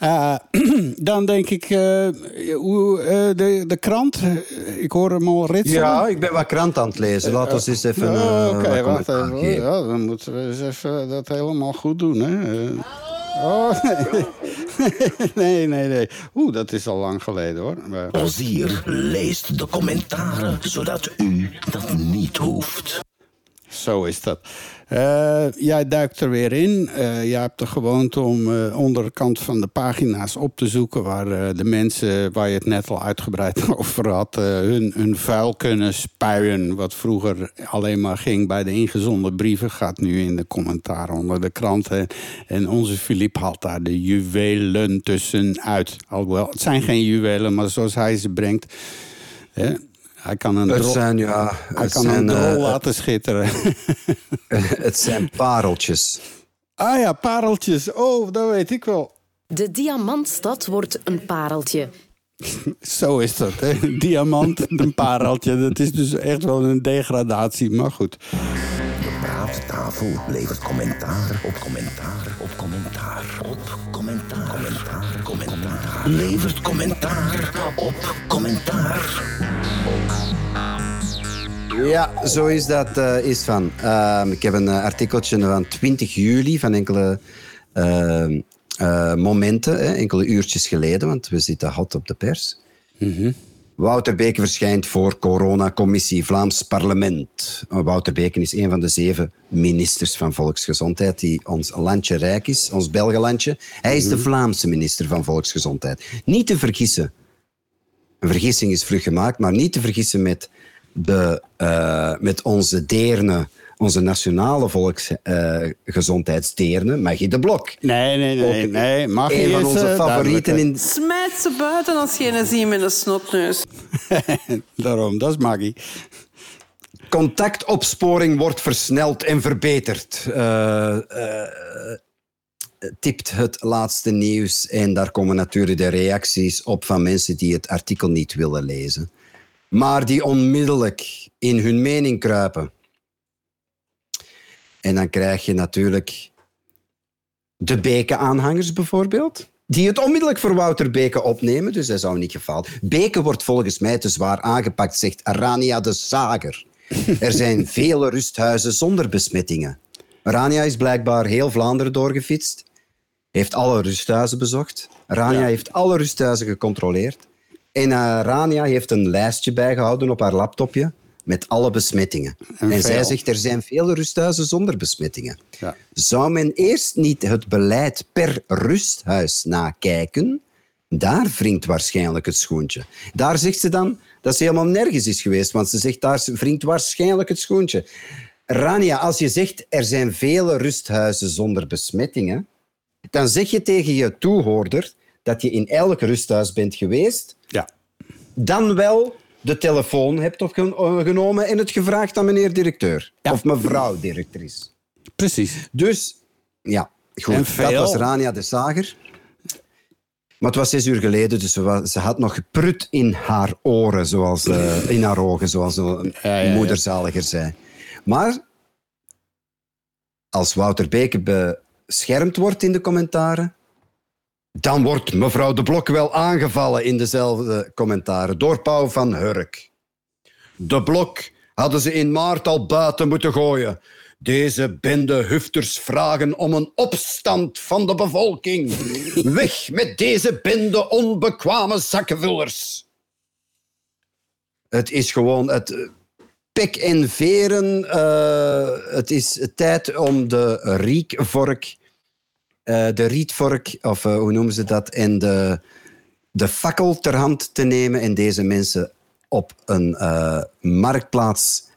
Uh, dan denk ik, uh, hoe, uh, de, de krant, ik hoor hem al ritselen. Ja, ik ben wat krant aan het lezen. Laat ons eens even... Oké, okay, wacht even. Ja, dan moeten we eens even dat helemaal goed doen. Hè? Oh, nee. nee, nee, nee. Oeh, dat is al lang geleden hoor. Ozier leest de commentaren, zodat u dat niet hoeft. Zo is dat. Uh, jij duikt er weer in. Uh, jij hebt de gewoonte om uh, onder de kant van de pagina's op te zoeken... waar de mensen, waar je het net al uitgebreid over had... hun, vuil kunnen spuien. Wat vroeger alleen maar ging bij de ingezonden brieven... gaat nu in de commentaren onder de kranten. En onze Filip haalt daar de juwelen tussenuit. Alhoewel, het zijn geen juwelen, maar zoals hij ze brengt... Hij kan een het zijn, ja, hij kan zijn, een drol uh, laten schitteren. het zijn pareltjes. Ah ja, pareltjes. Oh, dat weet ik wel. De diamantstad wordt een pareltje. Zo is dat, hè? Diamant, een pareltje. Dat is dus echt wel een degradatie, maar goed. Praattafel levert commentaar op commentaar op commentaar op commentaar. Commentaar, commentaar. Levert commentaar op commentaar. Ja, zo is dat, uh, is van. Uh, ik heb een uh, artikeltje van 20 juli van enkele momenten, hè, enkele uurtjes geleden, want we zitten hot op de pers. Mm -hmm. Wouter Beke verschijnt voor Coronacommissie Vlaams Parlement. Wouter Beke is een van de zeven ministers van Volksgezondheid die ons landje rijk is, ons Belgelandje. Hij is de Mhm. Vlaamse minister van Volksgezondheid. Niet te vergissen. Een vergissing is vlug gemaakt, maar niet te vergissen met, de, eh, met onze deerne, onze nationale volksgezondheidsdeerne, Maggie de Blok. Nee, nee, nee. Ook nee. Maggie een van onze eh, favorieten in, Smijt ze buiten als je een ziet met een snotneus. Daarom, dat is Maggie. Contactopsporing wordt versneld en verbeterd. Eh, eh, tipt het laatste nieuws. En daar komen natuurlijk de reacties op van mensen die het artikel niet willen lezen. Maar die onmiddellijk in hun mening kruipen. En dan krijg je natuurlijk de Beke-aanhangers bijvoorbeeld. Die het onmiddellijk voor Wouter Beke opnemen, dus hij zou niet gefaald. Beke wordt volgens mij te zwaar aangepakt, zegt Arania de Zager. Er zijn vele rusthuizen zonder besmettingen. Rania is blijkbaar heel Vlaanderen doorgefietst. Heeft alle rusthuizen bezocht. Rania heeft alle rusthuizen gecontroleerd. En uh, Rania heeft een lijstje bijgehouden op haar laptopje met alle besmettingen. En En, zij veel. zegt, er zijn vele rusthuizen zonder besmettingen. Ja. Zou men eerst niet het beleid per rusthuis nakijken? Daar wringt waarschijnlijk het schoentje. Daar zegt ze dan dat ze helemaal nergens is geweest, want ze zegt daar wringt waarschijnlijk het schoentje. Rania, als je zegt er zijn vele rusthuizen zonder besmettingen, dan zeg je tegen je toehoorder dat je in elk rusthuis bent geweest, Ja. dan wel de telefoon hebt opgenomen en het gevraagd aan meneer directeur. Of mevrouw directrice. Precies. Dus, ja, goed. Dat was Rania de Zager. Maar het was zes uur geleden, dus ze, had nog prut in haar oren, zoals, eh, in haar ogen, zoals een ja. moederzaliger zei. Maar als Wouter Beke beschermd wordt in de commentaren, dan wordt mevrouw de Blok wel aangevallen in dezelfde commentaren door Pauw van Hurk. De Blok hadden ze in maart al buiten moeten gooien. Deze bende hufters vragen om een opstand van de bevolking. Weg met deze bende onbekwame zakkenvullers. Het is gewoon het eh, pek en veren. eh, het is tijd om de riekvork, eh, de rietvork, of eh, hoe noemen ze dat, en de, de fakkel ter hand te nemen en deze mensen op een eh, marktplaats,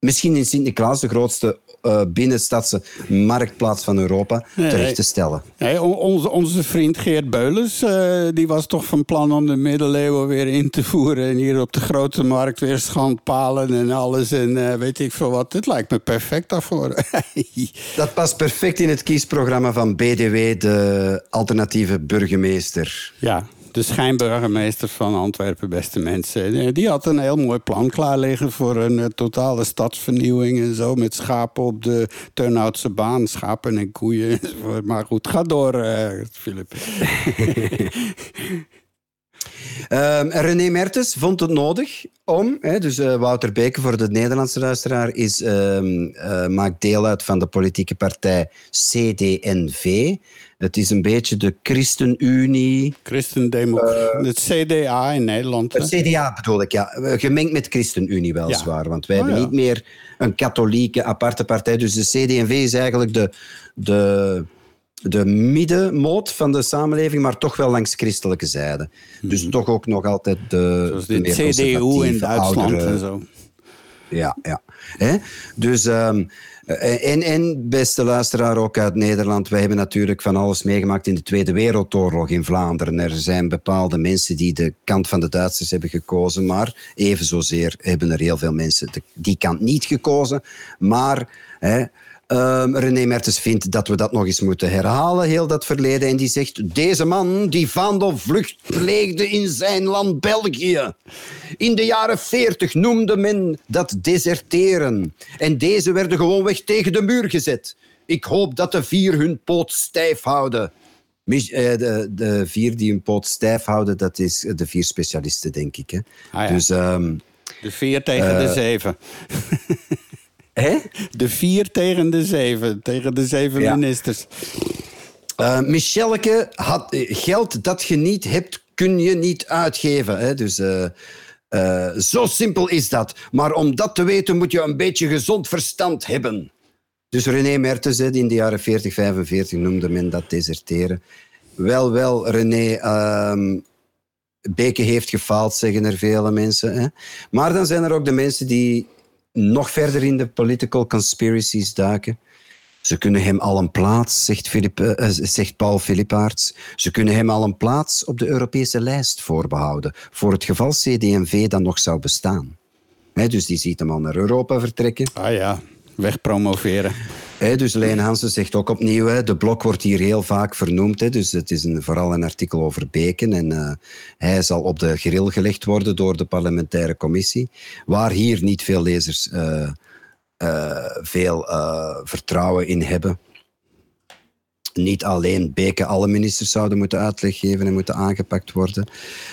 misschien in Sint-Niklaas, de grootste eh, binnenstadse marktplaats van Europa, Nee, terecht te stellen. Nee, on- onze, onze vriend Geert Beulens eh, die was toch van plan om de middeleeuwen weer in te voeren. En hier op de grote markt weer schandpalen en alles. En eh, weet ik veel wat. Dit lijkt me perfect daarvoor. Dat past perfect in het kiesprogramma van BDW, de alternatieve burgemeester. ja, de schijnburgemeester van Antwerpen, beste mensen. Eh, Die had een heel mooi plan klaar liggen voor een eh, totale stadsvernieuwing en zo. Met schapen op de Turnhoutse baan, schapen en koeien. Maar goed, ga door, eh Filip. Ehm, René Mertens vond het nodig om, hè, dus eh, Wouter Beke voor de Nederlandse luisteraar is, ehm, eh, maakt deel uit van de politieke partij CDNV. Het is een beetje de ChristenUnie. Christendemocratie. het CDA in Nederland. hè? Het CDA bedoel ik, ja. Eh, Gemengd met ChristenUnie weliswaar. Want wij Oh, hebben ja. niet meer een katholieke aparte partij. Dus de CDNV is eigenlijk de, de, de middenmoot van de samenleving, maar toch wel langs christelijke zijde. Dus toch ook nog altijd de, Mhm. Zoals de de meer CDU in Duitsland oudere- en zo. ja, ja. Dus, ehm, eh, en, en beste luisteraar ook uit Nederland, wij hebben natuurlijk van alles meegemaakt in de Tweede Wereldoorlog in Vlaanderen. Er zijn bepaalde mensen die de kant van de Duitsers hebben gekozen, maar even zozeer hebben er heel veel mensen die kant niet gekozen. Maar hè, ehm, René Mertens vindt dat we dat nog eens moeten herhalen, heel dat verleden. En die zegt, deze man die vaandelvlucht pleegde in zijn land België. In de jaren 40 noemde men dat deserteren. En deze werden gewoonweg tegen de muur gezet. Ik hoop dat de vier hun poot stijf houden. Eh, De, de vier die hun poot stijf houden, dat is de vier specialisten, denk ik. Hè? Ah, ja. Dus ehm, De vier tegen de Eh, zeven. hè? De vier tegen de zeven. Tegen de zeven Ja. ministers. Eh, Michelke had eh, geld dat je niet hebt kun je niet uitgeven. Hè? Dus uh, uh, zo simpel is dat. Maar om dat te weten moet je een beetje gezond verstand hebben. Dus René Mertens, in de jaren 40, 45 noemde men dat deserteren. Wel, wel, René, uh, Beke heeft gefaald, zeggen er vele mensen. Hè? Maar dan zijn er ook de mensen die nog verder in de political conspiracies duiken. Ze kunnen hem al een plaats, zegt, Philippe, uh, zegt Paul Philippaerts, ze kunnen hem al een plaats op de Europese lijst voorbehouden, voor het geval CD&V dan nog zou bestaan. Dus die ziet hem al naar Europa vertrekken. Ah ja, wegpromoveren. He, dus Leen Hansen zegt ook opnieuw, he, de blok wordt hier heel vaak vernoemd. He, dus het is een, vooral een artikel over Beken. En uh, hij zal op de grill gelegd worden door de parlementaire commissie. Waar hier niet veel lezers uh, uh, veel vertrouwen in hebben niet alleen Beke alle ministers zouden moeten uitleg geven en moeten aangepakt worden.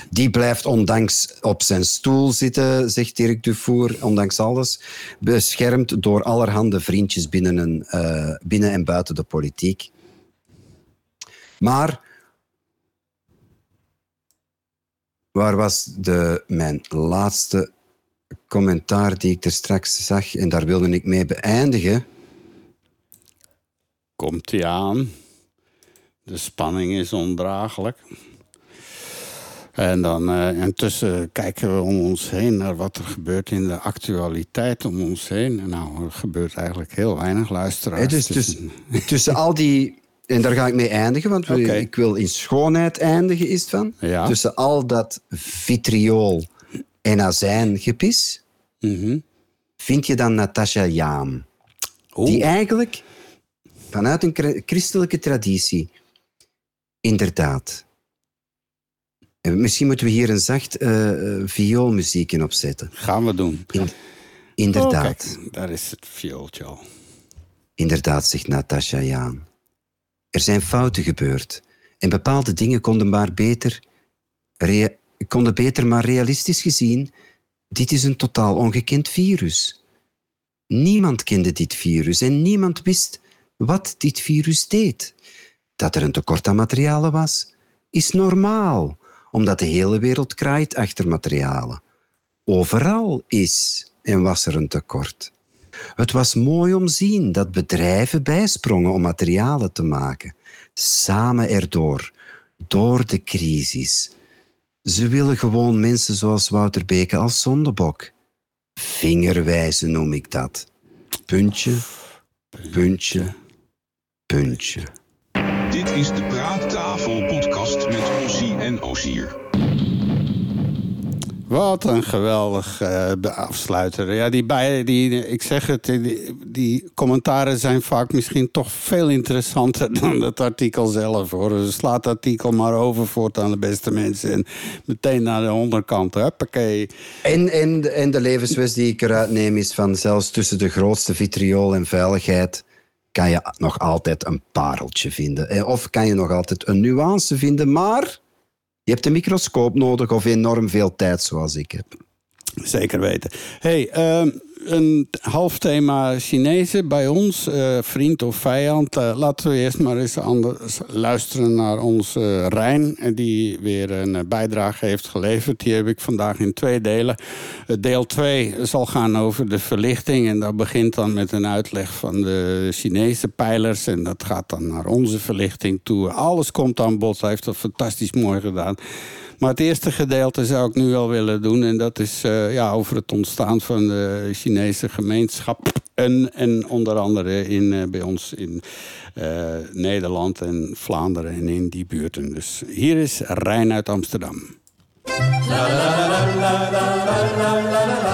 Die blijft ondanks op zijn stoel zitten, zegt Dirk Dufour, ondanks alles, beschermd door allerhande vriendjes binnen, een, uh, binnen en buiten de politiek. Maar waar was de, mijn laatste commentaar die ik er straks zag en daar wilde ik mee beëindigen? Komt hij aan? De spanning is ondraaglijk. En dan uh, intussen kijken we om ons heen naar wat er gebeurt in de actualiteit om ons heen. En nou, er gebeurt eigenlijk heel weinig luisteraars. dus, dus, tussen al die... En daar ga ik mee eindigen, want okay. ik wil in schoonheid eindigen, is het van. Ja. Tussen al dat vitriool en azijngepis, mm -hmm. vind je dan Natasha Jaam. Die eigenlijk vanuit een christelijke traditie Inderdaad. Misschien moeten we hier een zacht uh, vioolmuziekje opzetten. Gaan we doen. In, inderdaad. Oh, kijk, daar is het viooltje al. Inderdaad, zegt Natasha Jaan. Er zijn fouten gebeurd. En bepaalde dingen konden, maar beter, konden beter maar realistisch gezien. Dit is een totaal ongekend virus. Niemand kende dit virus en niemand wist wat dit virus deed. Dat er een tekort aan materialen was, is normaal, omdat de hele wereld kraait achter materialen. Overal is en was er een tekort. Het was mooi om zien dat bedrijven bijsprongen om materialen te maken, samen erdoor, door de crisis. Ze willen gewoon mensen zoals Wouter Beke als zondebok. Vingerwijzen noem ik dat. Puntje, puntje, puntje. Is de Praattafel podcast met Ossie en Osier. Wat een geweldig uh, afsluiter. Ja, die, bij, die, ik zeg het, die, die, commentaren zijn vaak misschien toch veel interessanter dan het artikel zelf. Hoor. Dus slaat het artikel maar over voort aan de beste mensen. En meteen naar de onderkant. Huppakee. En, en, en de levenswes die ik eruit neem is van zelfs tussen de grootste vitriool en veiligheid kan je nog altijd een pareltje vinden. Of kan je nog altijd een nuance vinden, maar je hebt een microscoop nodig of enorm veel tijd zoals ik heb. Zeker weten. hey, uh, een half thema Chinezen bij ons, uh, vriend of vijand. Uh, laten we eerst maar eens anders luisteren naar onze Rijn, die weer een bijdrage heeft geleverd. Die heb ik vandaag in twee delen. deel 2 zal gaan over de verlichting en dat begint dan met een uitleg van de Chinese pijlers en dat gaat dan naar onze verlichting toe. Alles komt aan bod, hij heeft dat fantastisch mooi gedaan. Maar het eerste gedeelte zou ik nu wel willen doen. En dat is uh, ja, over het ontstaan van de Chinese gemeenschap. En, en onder andere in, uh, bij ons in uh, Nederland en Vlaanderen en in die buurten. Dus hier is Rijn uit Amsterdam.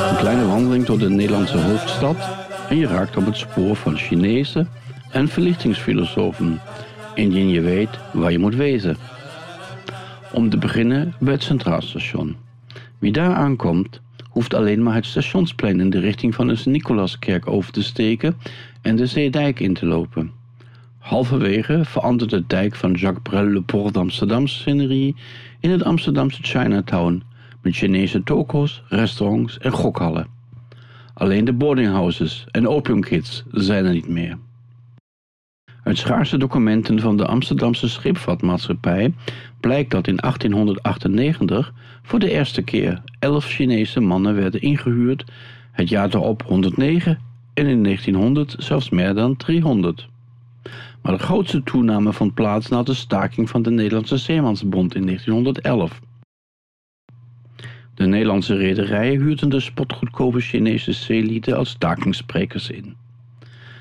Een kleine wandeling door de Nederlandse hoofdstad en je raakt op het spoor van Chinezen en verlichtingsfilosofen, indien je weet waar je moet wezen. Om te beginnen bij het Centraal Station. Wie daar aankomt, hoeft alleen maar het stationsplein in de richting van de Sint-Nicolaskerk over te steken en de Zeedijk in te lopen. Halverwege verandert de dijk van Jacques Brel Le Port d'Amsterdamse scenerie in het Amsterdamse Chinatown met Chinese toko's, restaurants en gokhallen. Alleen de boardinghouses en opiumkids zijn er niet meer. Uit schaarse documenten van de Amsterdamse Scheepvaartmaatschappij blijkt dat in 1898 voor de eerste keer 11 Chinese mannen werden ingehuurd, het jaar daarop 109 en in 1900 zelfs meer dan 300. Maar de grootste toename vond plaats na de staking van de Nederlandse Zeemansbond in 1911. De Nederlandse rederijen huurden de spotgoedkope Chinese zeelieden als stakingsprekers in.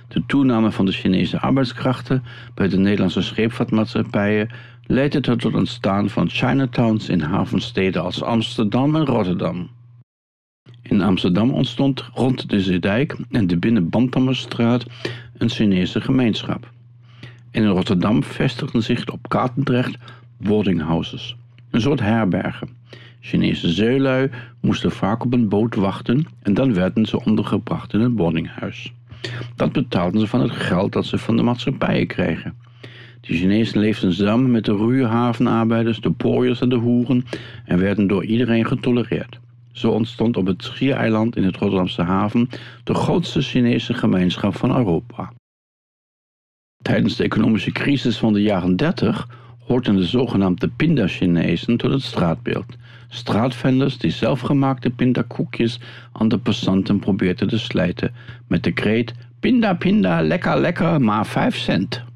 De toename van de Chinese arbeidskrachten bij de Nederlandse scheepvaartmaatschappijen leidde tot het ontstaan van Chinatowns in havensteden als Amsterdam en Rotterdam. In Amsterdam ontstond rond de Zeedijk en de Binnenbandammerstraat een Chinese gemeenschap. En in Rotterdam vestigden zich op Katendrecht boardinghouses, een soort herbergen. Chinese zeelui moesten vaak op een boot wachten en dan werden ze ondergebracht in een boardinghuis. Dat betaalden ze van het geld dat ze van de maatschappijen kregen. De Chinezen leefden samen met de ruwe havenarbeiders, de pooiers en de hoeren en werden door iedereen getolereerd. Zo ontstond op het Schiereiland in het Rotterdamse haven de grootste Chinese gemeenschap van Europa. Tijdens de economische crisis van de jaren 30 hoorden de zogenaamde pinda-Chinezen tot het straatbeeld. Straatvenders die zelfgemaakte pindakoekjes aan de passanten probeerden te slijten met de kreet pinda pinda, lekker lekker, maar 5 cent.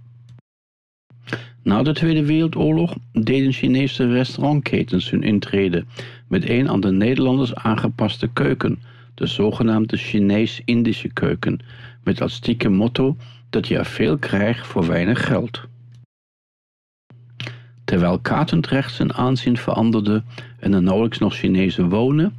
Na de Tweede Wereldoorlog deden Chinese restaurantketens hun intrede met een aan de Nederlanders aangepaste keuken, de zogenaamde Chinees-Indische keuken, met als stiekem motto dat je veel krijgt voor weinig geld. Terwijl Katendrecht zijn aanzien veranderde en er nauwelijks nog Chinezen wonen,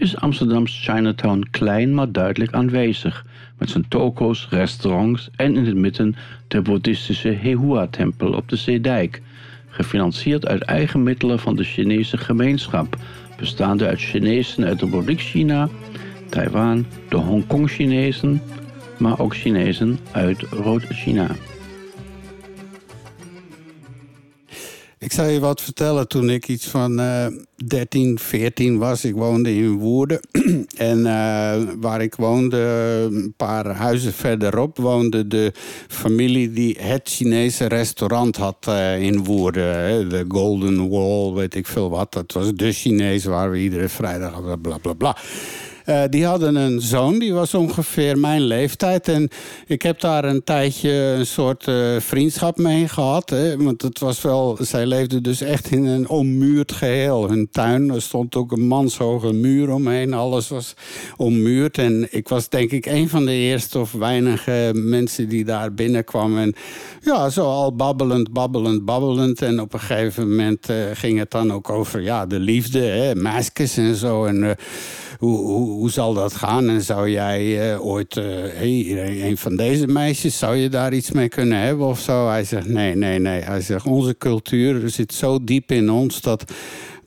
is Amsterdams Chinatown klein maar duidelijk aanwezig, met zijn toko's, restaurants en in het midden de boeddhistische Hehua-tempel op de Zeedijk, gefinancierd uit eigen middelen van de Chinese gemeenschap, bestaande uit Chinezen uit de Republiek China, Taiwan, de Hongkong-Chinezen, maar ook Chinezen uit Rood-China. Ik zal je wat vertellen. Toen ik iets van uh, 13, 14 was, ik woonde in Woerden. en uh, waar ik woonde, een paar huizen verderop, woonde de familie die het Chinese restaurant had uh, in Woerden. De Golden Wall, weet ik veel wat. Dat was de Chinees waar we iedere vrijdag bla bla bla. Uh, die hadden een zoon, die was ongeveer mijn leeftijd. En ik heb daar een tijdje een soort uh, vriendschap mee gehad. Hè, want het was wel, zij leefden dus echt in een ommuurd geheel. Hun tuin, er stond ook een manshoge muur omheen. Alles was ommuurd. En ik was denk ik een van de eerste of weinige mensen die daar binnenkwamen. En ja, zo al babbelend, babbelend, babbelend. En op een gegeven moment uh, ging het dan ook over ja, de liefde, hè, meisjes en zo. En hoe, hoe zal dat gaan? En zou jij uh, ooit, hey, een van deze meisjes, zou je daar iets mee kunnen hebben of zo? Hij zegt, nee, nee, nee. Hij zegt, onze cultuur zit zo diep in ons dat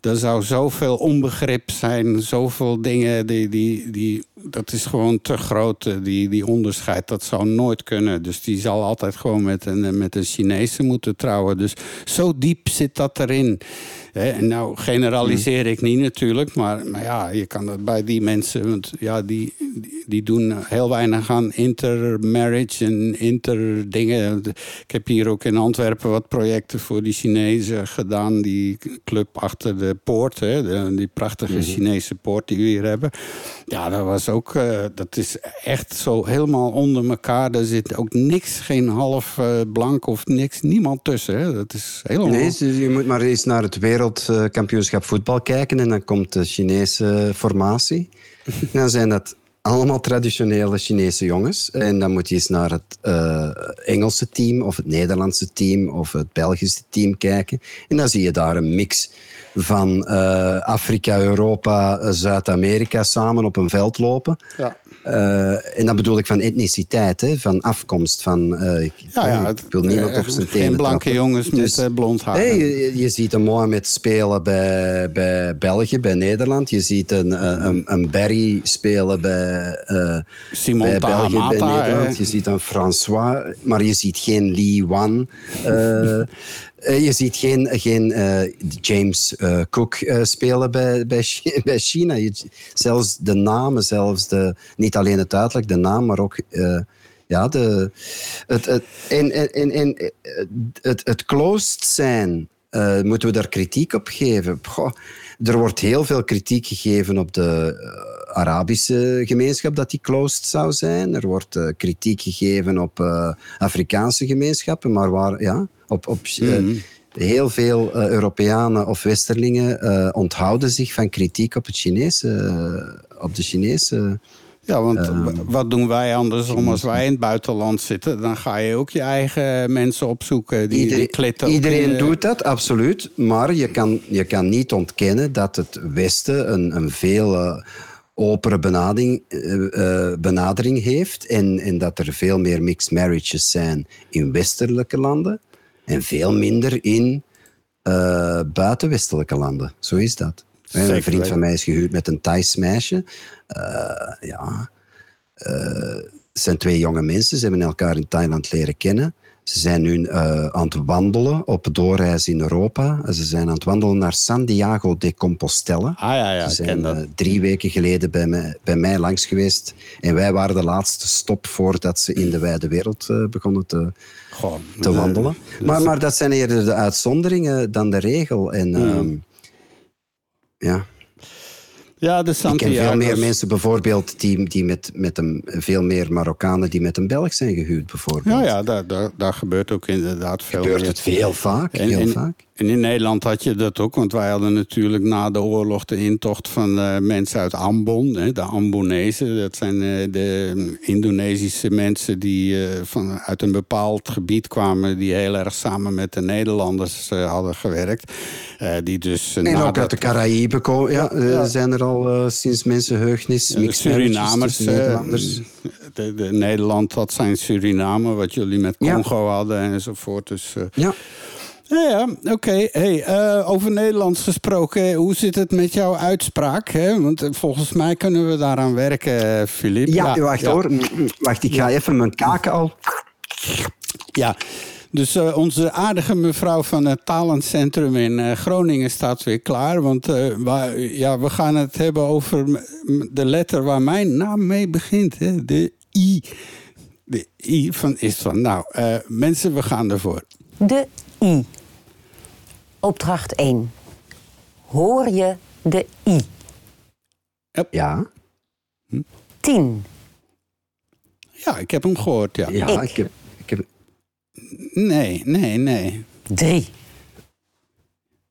er zou zoveel onbegrip zijn, zoveel dingen die, die, die dat is gewoon te groot, eh, die, die onderscheid. Dat zou nooit kunnen. Dus die zal altijd gewoon met een, met een Chinese moeten trouwen. Dus zo diep zit dat erin. En nou generaliseer ik niet natuurlijk, maar, maar ja, je kan dat bij die mensen, want ja, die, die, doen heel weinig aan intermarriage en interdingen. Ik heb hier ook in Antwerpen wat projecten voor die Chinezen gedaan, die club achter de poort, hè, die prachtige mhm. Chinese poort die we hier hebben. Ja, dat was ook, uh, dat is echt zo helemaal onder elkaar. Daar zit ook niks, geen half uh, blank of niks, niemand tussen. Hè. Dat is helemaal... Nee, je moet maar eens naar het wereldkampioenschap voetbal kijken en dan komt de Chinese formatie. en dan zijn dat allemaal traditionele Chinese jongens. En dan moet je eens naar het uh, Engelse team of het Nederlandse team of het Belgische team kijken. En dan zie je daar een mix van uh, Afrika, Europa, Zuid-Amerika samen op een veld lopen. Ja. Uh, en dat bedoel ik van etniciteit, hè, van afkomst. Van, uh, ik, ja, ja, ik wil niemand op zijn tenen Geen blanke trappen. jongens dus, met blond haar. Hey, je, je, ziet een Mohamed spelen bij, bij België, bij Nederland. Je ziet een, een, een Barry spelen bij, Simon bij België, bij Nederland. Je ziet een François, maar je ziet geen Li Wan. Uh, je ziet geen, geen uh, James uh, Cook spelen bij, bij, bij China. Zelfs de namen, zelfs de, niet alleen het uiterlijk, de naam, maar ook ja, de, het, het, en, het, het closed zijn, moeten we daar kritiek op geven? Er wordt heel veel kritiek gegeven op de Arabische gemeenschap dat die closed zou zijn. Er wordt uh, kritiek gegeven op Afrikaanse gemeenschappen, maar waar, ja, op, op mm. heel veel Europeanen of Westerlingen onthouden zich van kritiek op, het Chinese, op de Chinese ja, want wat doen wij andersom als wij in het buitenland zitten? Dan ga je ook je eigen mensen opzoeken die, iedereen, klitten. Iedereen doet dat, absoluut. Maar je kan, je kan niet ontkennen dat het Westen een, een veel opere benadering, uh, benadering heeft. En, en dat er veel meer mixed marriages zijn in westelijke landen. En veel minder in buitenwestelijke landen. Zo is dat. Zeker, een vriend van mij is gehuwd met een Thais meisje. Uh, ja, uh, het zijn twee jonge mensen. Ze hebben elkaar in Thailand leren kennen. Ze zijn nu uh, aan het wandelen op doorreis in Europa. Ze zijn aan het wandelen naar Santiago de Compostela. Ah, ja, ja, Ze zijn uh, drie weken geleden bij mij, bij mij langs geweest. En wij waren de laatste stop voordat ze in de wijde wereld uh, begonnen te, Goh, te wandelen. Maar, maar dat zijn eerder de uitzonderingen dan de regel. En, mm. ja. Ja, de Ik ken veel meer mensen bijvoorbeeld die, die met, met een, veel meer Marokkanen die met een Belg zijn gehuwd bijvoorbeeld. Ja, ja daar, daar, daar gebeurt ook inderdaad veel gebeurt het veel vaak, heel en, vaak. En in Nederland had je dat ook, want wij hadden natuurlijk na de oorlog de intocht van uh, mensen uit Ambon, hè, de Ambonezen. Dat zijn uh, de Indonesische mensen die uh, van, uit een bepaald gebied kwamen, die heel erg samen met de Nederlanders hadden gewerkt. die dus, en ook uit de Caraïben ja, ja. zijn er al sinds mensenheugnis. Surinamers. Nederlanders. De, de, Nederland had zijn Suriname, wat jullie met Congo ja. hadden enzovoort. Dus, ja. Ja, ja oké. Hey, uh, over Nederlands gesproken, hoe zit het met jouw uitspraak? Hè? Want eh, volgens mij kunnen we daaraan werken, Filip. Ja, ja, wacht ja. hoor. Wacht, ik ga even mijn kaken al... Ja, dus uh, onze aardige mevrouw van het Talencentrum in uh, Groningen staat weer klaar. Want uh, waar, ja, we gaan het hebben over de letter waar mijn naam mee begint. Hè? De I. De I van is van. Nou, mensen, we gaan ervoor. De I. Opdracht 1. Hoor je de I? Ja. Hm? 10. Ja, ik heb hem gehoord, ja. Ja, ik, ik heb, ik heb... Nee, nee, nee. 3.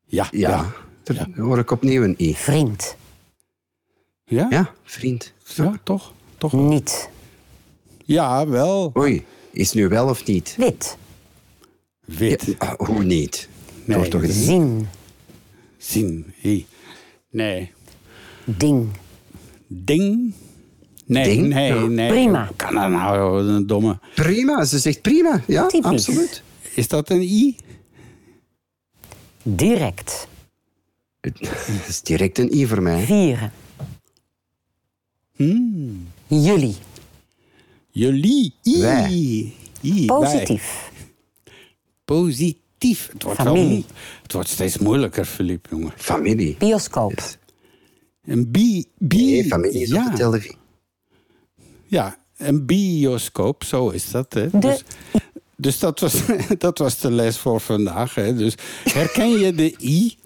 Ja, ja. ja. Dan hoor ik opnieuw een I. Vriend. Ja? Ja, vriend. Ja, toch? toch? Niet. Ja, wel. Oei, is nu wel of niet? Wit. Wit. Ja, hoe niet? Nee. Toch een Zin. Zin. Hey. Nee. Ding. Ding? Nee, Ding? nee, Ja. nee. Prima. Kan dat nou, een domme. Prima, ze zegt prima. Ja, Typisch. absoluut. Is dat een I? Direct. Het is direct een I voor mij. Vieren. Hmm. Jullie. Jullie. I. Wij. I. Wij. Positief. Positief. Het wordt, Familie. wel, het wordt steeds moeilijker, Filip, jongen. Familie. Bioscoop. Een bi... bi Nee, familie is ja. op de televisie. Ja, een bioscoop, zo is dat. Hè? De- Dus, dus dat, was, dat was de les voor vandaag. Hè? Dus herken je de I?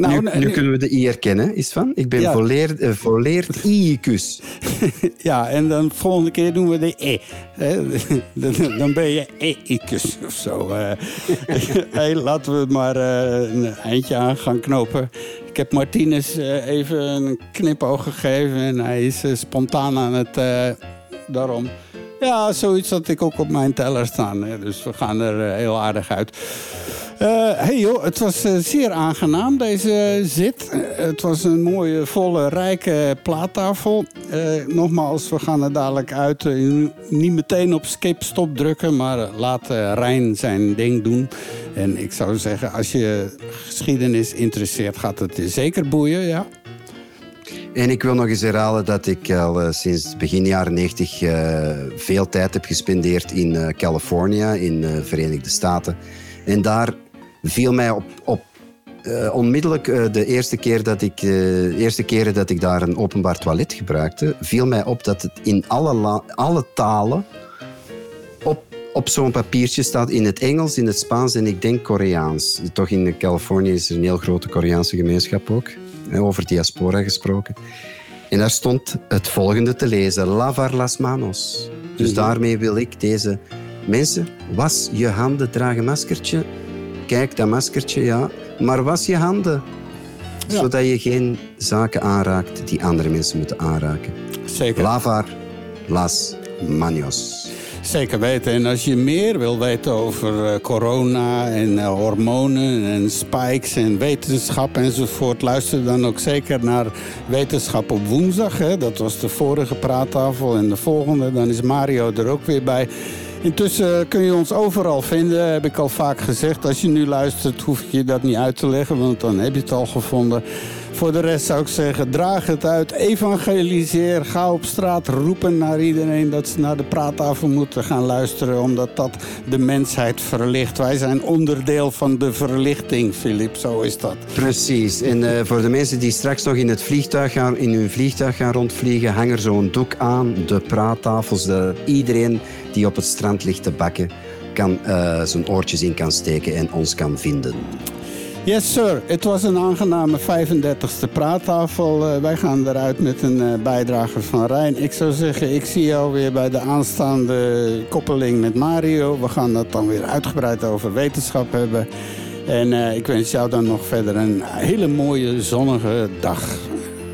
Nou, nu, kunnen we de I herkennen, is van. Ik ben Ja. volleerd, uh, volleerd I-kus. Ja, en dan volgende keer doen we de E. Dan, dan ben je E-ikus of zo. eh. hey, laten we het maar eh, een eindje aan gaan knopen. Ik heb Martinez eh, even een knipoog gegeven en hij is eh, spontaan aan het... eh, daarom. Ja, zoiets had ik ook op mijn teller staan. Dus we gaan er eh, heel aardig uit. Eh, hey joh, het was eh, zeer aangenaam deze zit. Eh, het was een mooie, volle, rijke plaattafel. Nogmaals, we gaan er dadelijk uit. Niet meteen op skip stop drukken, maar laat Rijn zijn ding doen. En ik zou zeggen, als je geschiedenis interesseert, gaat het zeker boeien, ja. En ik wil nog eens herhalen dat ik al sinds begin jaren 90 eh, veel tijd heb gespendeerd in eh, Californië, in de Verenigde Staten. En daar viel mij op, op uh, onmiddellijk uh, de eerste, keer dat ik, uh, eerste keren dat ik daar een openbaar toilet gebruikte, viel mij op dat het in alle, alle talen op, op zo'n papiertje staat. In het Engels, in het Spaans en ik denk Koreaans. Toch in Californië is er een heel grote Koreaanse gemeenschap ook. Over diaspora gesproken. En daar stond het volgende te lezen: Lavar las manos. Dus mhm. daarmee wil ik deze mensen, was je handen, draag een maskertje. Kijk, dat maskertje, ja. Maar was je handen. Zodat je geen zaken aanraakt die andere mensen moeten aanraken. Zeker. Lavar las manos. Zeker weten. En als je meer wil weten over eh, corona en uh, hormonen en spikes en wetenschap enzovoort, luister dan ook zeker naar Wetenschap op woensdag. Hè. Dat was de vorige praattafel. En de volgende, dan is Mario er ook weer bij. Intussen kun je ons overal vinden, heb ik al vaak gezegd. Als je nu luistert, hoef ik je dat niet uit te leggen, want dan heb je het al gevonden. Voor de rest zou ik zeggen, draag het uit, evangeliseer. Ga op straat roepen naar iedereen dat ze naar de praattafel moeten gaan luisteren. Omdat dat de mensheid verlicht. Wij zijn onderdeel van de verlichting, Filip. Zo is dat. Precies. En uh, voor de mensen die straks nog in, het vliegtuig gaan, in hun vliegtuig gaan rondvliegen... hang er zo'n doek aan, de praattafels. De, iedereen die op het strand ligt te bakken... kan uh, zijn oortjes in kan steken en ons kan vinden. Yes, sir. Het was een aangename 35e praattafel. Uh, wij gaan eruit met een uh, bijdrage van Rijn. Ik zou zeggen, ik zie jou weer bij de aanstaande koppeling met Mario. We gaan het dan weer uitgebreid over wetenschap hebben. En uh, ik wens jou dan nog verder een hele mooie zonnige dag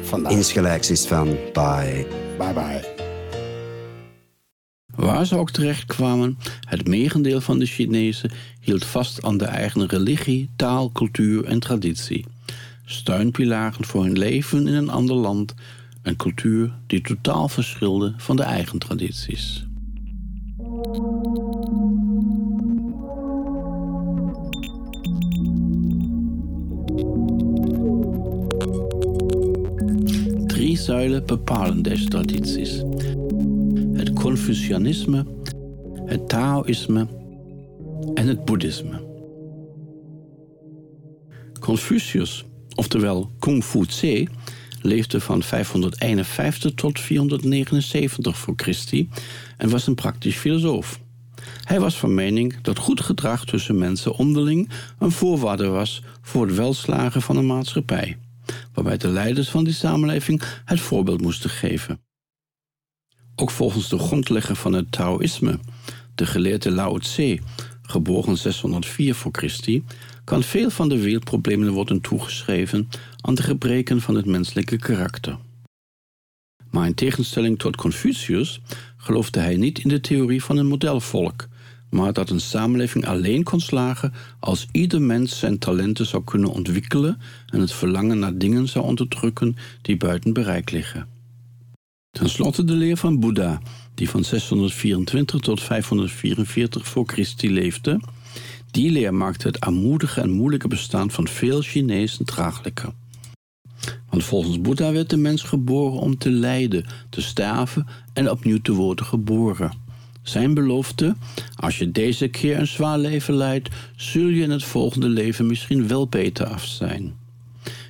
vandaag. Insgelijks is van bye. Bye bye. Waar ze ook terecht kwamen, het merendeel van de Chinezen hield vast aan de eigen religie, taal, cultuur en traditie. Steunpilaren voor hun leven in een ander land, een cultuur die totaal verschilde van de eigen tradities. Drie zuilen bepalen deze tradities het Confucianisme, het Taoïsme en het Boeddhisme. Confucius, oftewel Kung Fu Tse, leefde van 551 tot 479 voor Christi en was een praktisch filosoof. Hij was van mening dat goed gedrag tussen mensen onderling een voorwaarde was voor het welslagen van een maatschappij, waarbij de leiders van die samenleving het voorbeeld moesten geven. Ook volgens de grondlegger van het Taoïsme, de geleerde Lao Tse, geboren 604 voor Christi, kan veel van de wereldproblemen worden toegeschreven aan de gebreken van het menselijke karakter. Maar in tegenstelling tot Confucius geloofde hij niet in de theorie van een modelvolk, maar dat een samenleving alleen kon slagen als ieder mens zijn talenten zou kunnen ontwikkelen en het verlangen naar dingen zou onderdrukken die buiten bereik liggen. Ten slotte de leer van Boeddha, die van 624 tot 544 voor Christi leefde. Die leer maakte het armoedige en moeilijke bestaan van veel Chinezen draaglijker. Want volgens Boeddha werd de mens geboren om te lijden, te sterven en opnieuw te worden geboren. Zijn belofte: als je deze keer een zwaar leven leidt, zul je in het volgende leven misschien wel beter af zijn.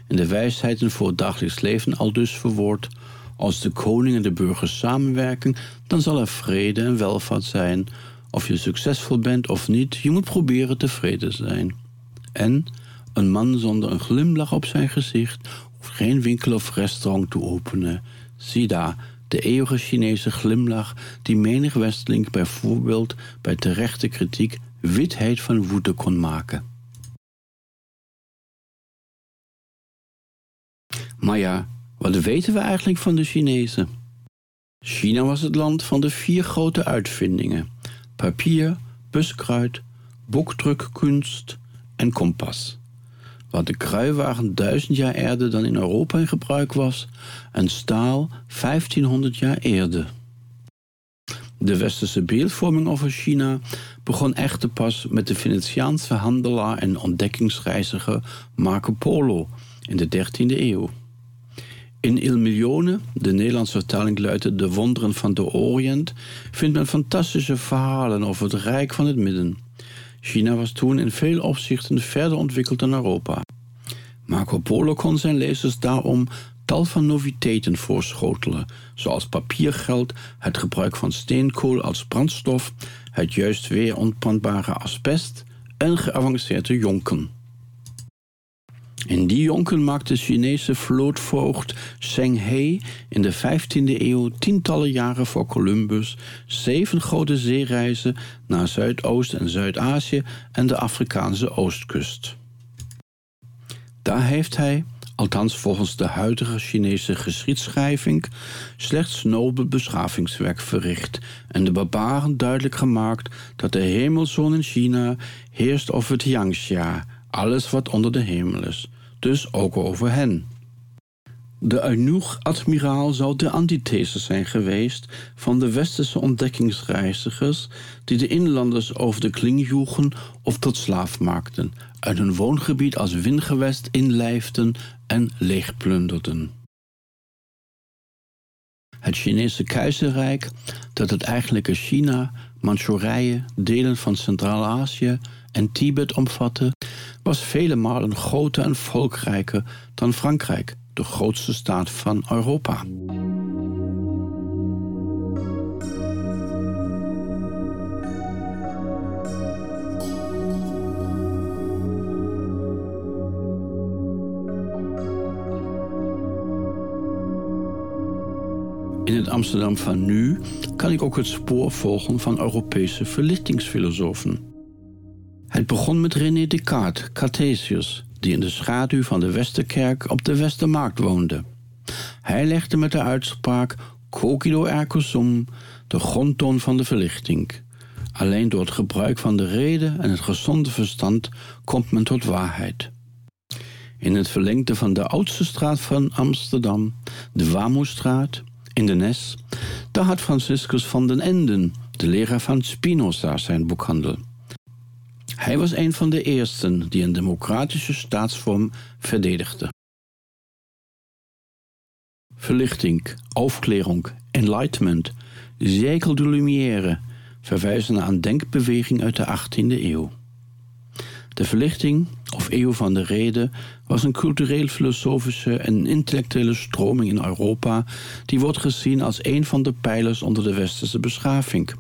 In de wijsheden voor het dagelijks leven al dus verwoord: als de koning en de burgers samenwerken, dan zal er vrede en welvaart zijn. Of je succesvol bent of niet, je moet proberen tevreden zijn. En een man zonder een glimlach op zijn gezicht hoeft geen winkel of restaurant te openen. Zie daar, de eeuwige Chinese glimlach die menig westeling bijvoorbeeld bij terechte kritiek witheid van woede kon maken. Maar ja, wat weten we eigenlijk van de Chinezen? China was het land van de vier grote uitvindingen: papier, buskruid, boekdrukkunst en kompas. Waar de kruiwagen duizend jaar eerder dan in Europa in gebruik was en staal 1500 jaar eerder. De westerse beeldvorming over China begon echter pas met de Venetiaanse handelaar en ontdekkingsreiziger Marco Polo in de 13e eeuw. In Il Milione, de Nederlandse vertaling luidt De Wonderen van de Orient, vindt men fantastische verhalen over het Rijk van het Midden. China was toen in veel opzichten verder ontwikkeld dan Europa. Marco Polo kon zijn lezers daarom tal van noviteiten voorschotelen, zoals papiergeld, het gebruik van steenkool als brandstof, het juist weer ontbrandbare asbest en geavanceerde jonken. In die jonken maakte de Chinese vlootvoogd Zheng He in de 15e eeuw tientallen jaren voor Columbus zeven grote zeereizen naar Zuidoost- en Zuid-Azië en de Afrikaanse oostkust. Daar heeft hij, althans volgens de huidige Chinese geschiedschrijving, slechts nobel beschavingswerk verricht en de barbaren duidelijk gemaakt dat de hemelzon in China heerst over het Yangtze, alles wat onder de hemel is, dus ook over hen. De Eunuch-admiraal zou de antithese zijn geweest van de westerse ontdekkingsreizigers die de inlanders over de kling joegen of tot slaaf maakten, uit hun woongebied als windgewest inlijfden en leegplunderden. Het Chinese keizerrijk, dat het eigenlijke China, Manchurije, delen van Centraal-Azië en Tibet omvatte, was vele malen groter en volkrijker dan Frankrijk, de grootste staat van Europa. Het Amsterdam van nu kan ik ook het spoor volgen van Europese verlichtingsfilosofen. Het begon met René Descartes, Cartesius, die in de schaduw van de Westerkerk op de Westermarkt woonde. Hij legde met de uitspraak Cogito ergo sum de grondtoon van de verlichting. Alleen door het gebruik van de reden en het gezonde verstand komt men tot waarheid. In het verlengde van de oudste straat van Amsterdam, de Wamoestraat, in de Nes, daar had Franciscus van den Enden, de leraar van Spinoza, zijn boekhandel. Hij was een van de eersten die een democratische staatsvorm verdedigde. Verlichting, aufklärung, enlightenment, zekel de lumière verwijzen naar een denkbeweging uit de 18e eeuw. De verlichting, of eeuw van de reden, was een cultureel-filosofische en intellectuele stroming in Europa die wordt gezien als een van de pijlers onder de westerse beschaving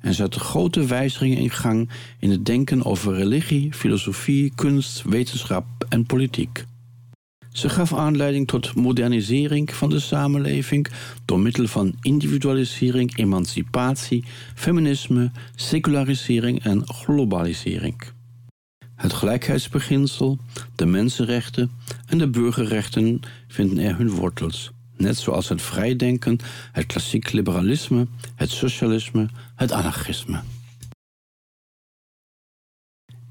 en zette grote wijzigingen in gang in het denken over religie, filosofie, kunst, wetenschap en politiek. Ze gaf aanleiding tot modernisering van de samenleving door middel van individualisering, emancipatie, feminisme, secularisering en globalisering. Het gelijkheidsbeginsel, de mensenrechten en de burgerrechten vinden er hun wortels. Net zoals het vrijdenken, het klassiek liberalisme, het socialisme, het anarchisme.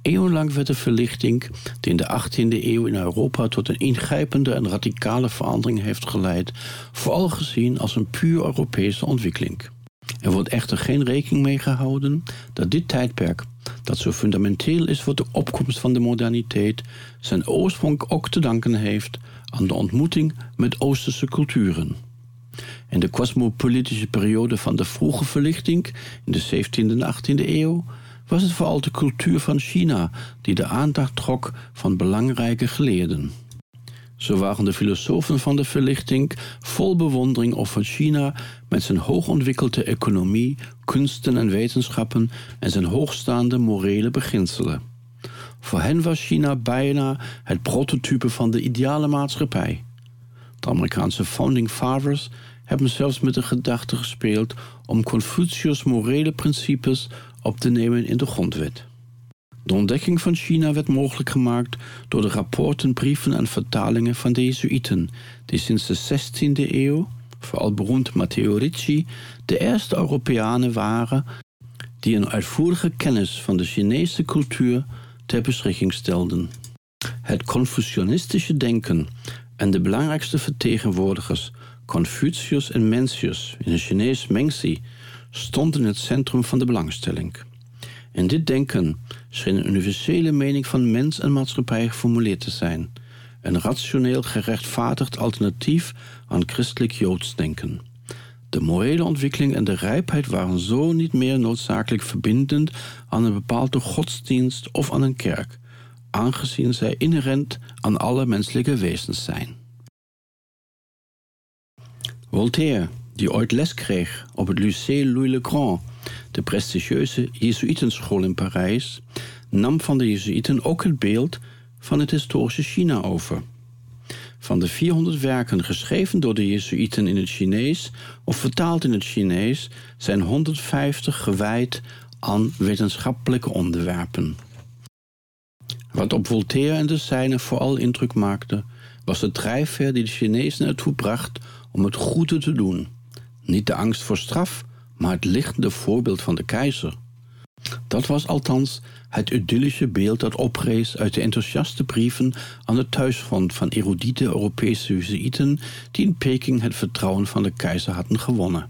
Eeuwenlang werd de verlichting, die in de 18e eeuw in Europa tot een ingrijpende en radicale verandering heeft geleid, vooral gezien als een puur Europese ontwikkeling. Er wordt echter geen rekening mee gehouden dat dit tijdperk, dat zo fundamenteel is voor de opkomst van de moderniteit, zijn oorsprong ook te danken heeft aan de ontmoeting met Oosterse culturen. In de cosmopolitische periode van de vroege verlichting, in de 17e en 18e eeuw, was het vooral de cultuur van China die de aandacht trok van belangrijke geleerden. Zo waren de filosofen van de verlichting vol bewondering over China met zijn hoogontwikkelde economie, kunsten en wetenschappen en zijn hoogstaande morele beginselen. Voor hen was China bijna het prototype van de ideale maatschappij. De Amerikaanse founding fathers hebben zelfs met de gedachte gespeeld om Confucius' morele principes op te nemen in de grondwet. De ontdekking van China werd mogelijk gemaakt door de rapporten, brieven en vertalingen van de Jezuïeten, die sinds de 16e eeuw, vooral beroemd Matteo Ricci, de eerste Europeanen waren die een uitvoerige kennis van de Chinese cultuur ter beschikking stelden. Het Confucianistische denken en de belangrijkste vertegenwoordigers, Confucius en Mencius, in het Chinees Mengzi, stonden in het centrum van de belangstelling. In dit denken scheen een universele mening van mens en maatschappij geformuleerd te zijn, een rationeel gerechtvaardigd alternatief aan christelijk joods denken. De morele ontwikkeling en de rijpheid waren zo niet meer noodzakelijk verbindend aan een bepaalde godsdienst of aan een kerk, aangezien zij inherent aan alle menselijke wezens zijn. Voltaire, die ooit les kreeg op het Lycée Louis-le-Grand, de prestigieuze Jezuïtenschool in Parijs, nam van de Jezuïten ook het beeld van het historische China over. Van de 400 werken geschreven door de Jezuïten in het Chinees of vertaald in het Chinees, zijn 150 gewijd aan wetenschappelijke onderwerpen. Wat op Voltaire en de zijnen vooral indruk maakte, was de drijfveer die de Chinezen ertoe bracht om het goede te doen. Niet de angst voor straf, maar het lichtende voorbeeld van de keizer. Dat was althans het idyllische beeld dat oprees uit de enthousiaste brieven aan het thuisfront van erudite Europese Jezuïten die in Peking het vertrouwen van de keizer hadden gewonnen.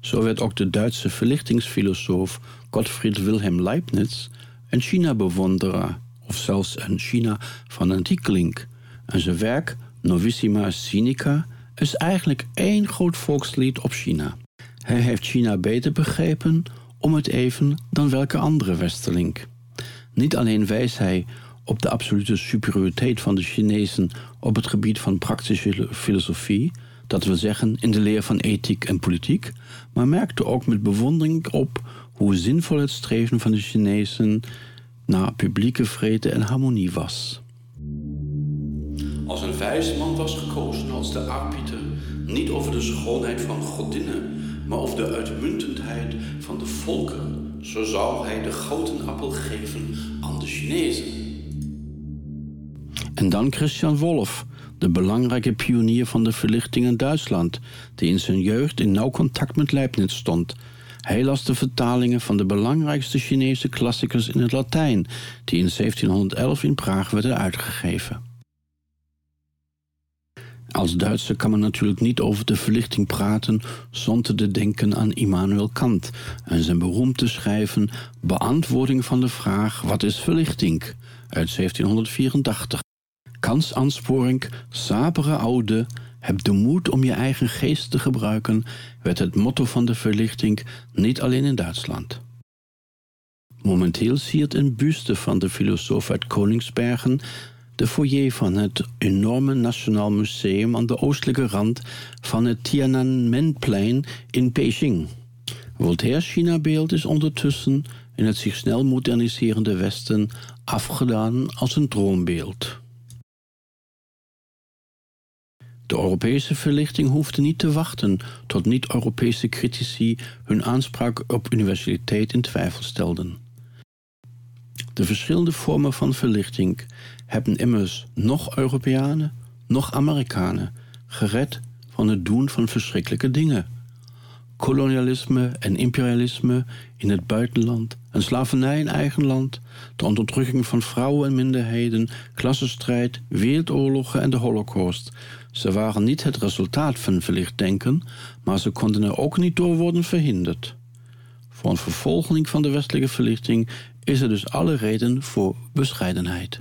Zo werd ook de Duitse verlichtingsfilosoof Gottfried Wilhelm Leibniz een China-bewonderaar of zelfs een China-fanatiekeling. En zijn werk Novissima Sinica is eigenlijk één groot volkslied op China. Hij heeft China beter begrepen om het even dan welke andere westerling. Niet alleen wijst hij op de absolute superioriteit van de Chinezen op het gebied van praktische filosofie, dat wil zeggen in de leer van ethiek en politiek, maar merkte ook met bewondering op hoe zinvol het streven van de Chinezen naar publieke vrede en harmonie was. Als een wijs man was gekozen als de arbiter, niet over de schoonheid van godinnen, maar over de uitmuntendheid van de volken, zo zou hij de gouden appel geven aan de Chinezen. En dan Christian Wolff, de belangrijke pionier van de verlichting in Duitsland, die in zijn jeugd in nauw contact met Leibniz stond. Hij las de vertalingen van de belangrijkste Chinese klassicus in het Latijn, die in 1711 in Praag werden uitgegeven. Als Duitser kan men natuurlijk niet over de verlichting praten zonder te denken aan Immanuel Kant en zijn beroemde schrijven Beantwoording van de vraag Wat is verlichting? uit 1784. Kants aansporing, sapere oude, heb de moed om je eigen geest te gebruiken, werd het motto van de verlichting niet alleen in Duitsland. Momenteel siert een buste van de filosoof uit Koningsbergen de foyer van het enorme Nationaal Museum aan de oostelijke rand van het Tiananmenplein in Beijing. Voltaire's China-beeld is ondertussen in het zich snel moderniserende Westen afgedaan als een droombeeld. De Europese verlichting hoefde niet te wachten tot niet-Europese critici hun aanspraak op universaliteit in twijfel stelden. De verschillende vormen van verlichting hebben immers nog Europeanen, nog Amerikanen gered van het doen van verschrikkelijke dingen. Kolonialisme en imperialisme in het buitenland en slavernij in eigen land, de onderdrukking van vrouwen en minderheden, klassenstrijd, wereldoorlogen en de holocaust. Ze waren niet het resultaat van verlicht denken, maar ze konden er ook niet door worden verhinderd. Voor een vervolging van de westelijke verlichting is er dus alle reden voor bescheidenheid.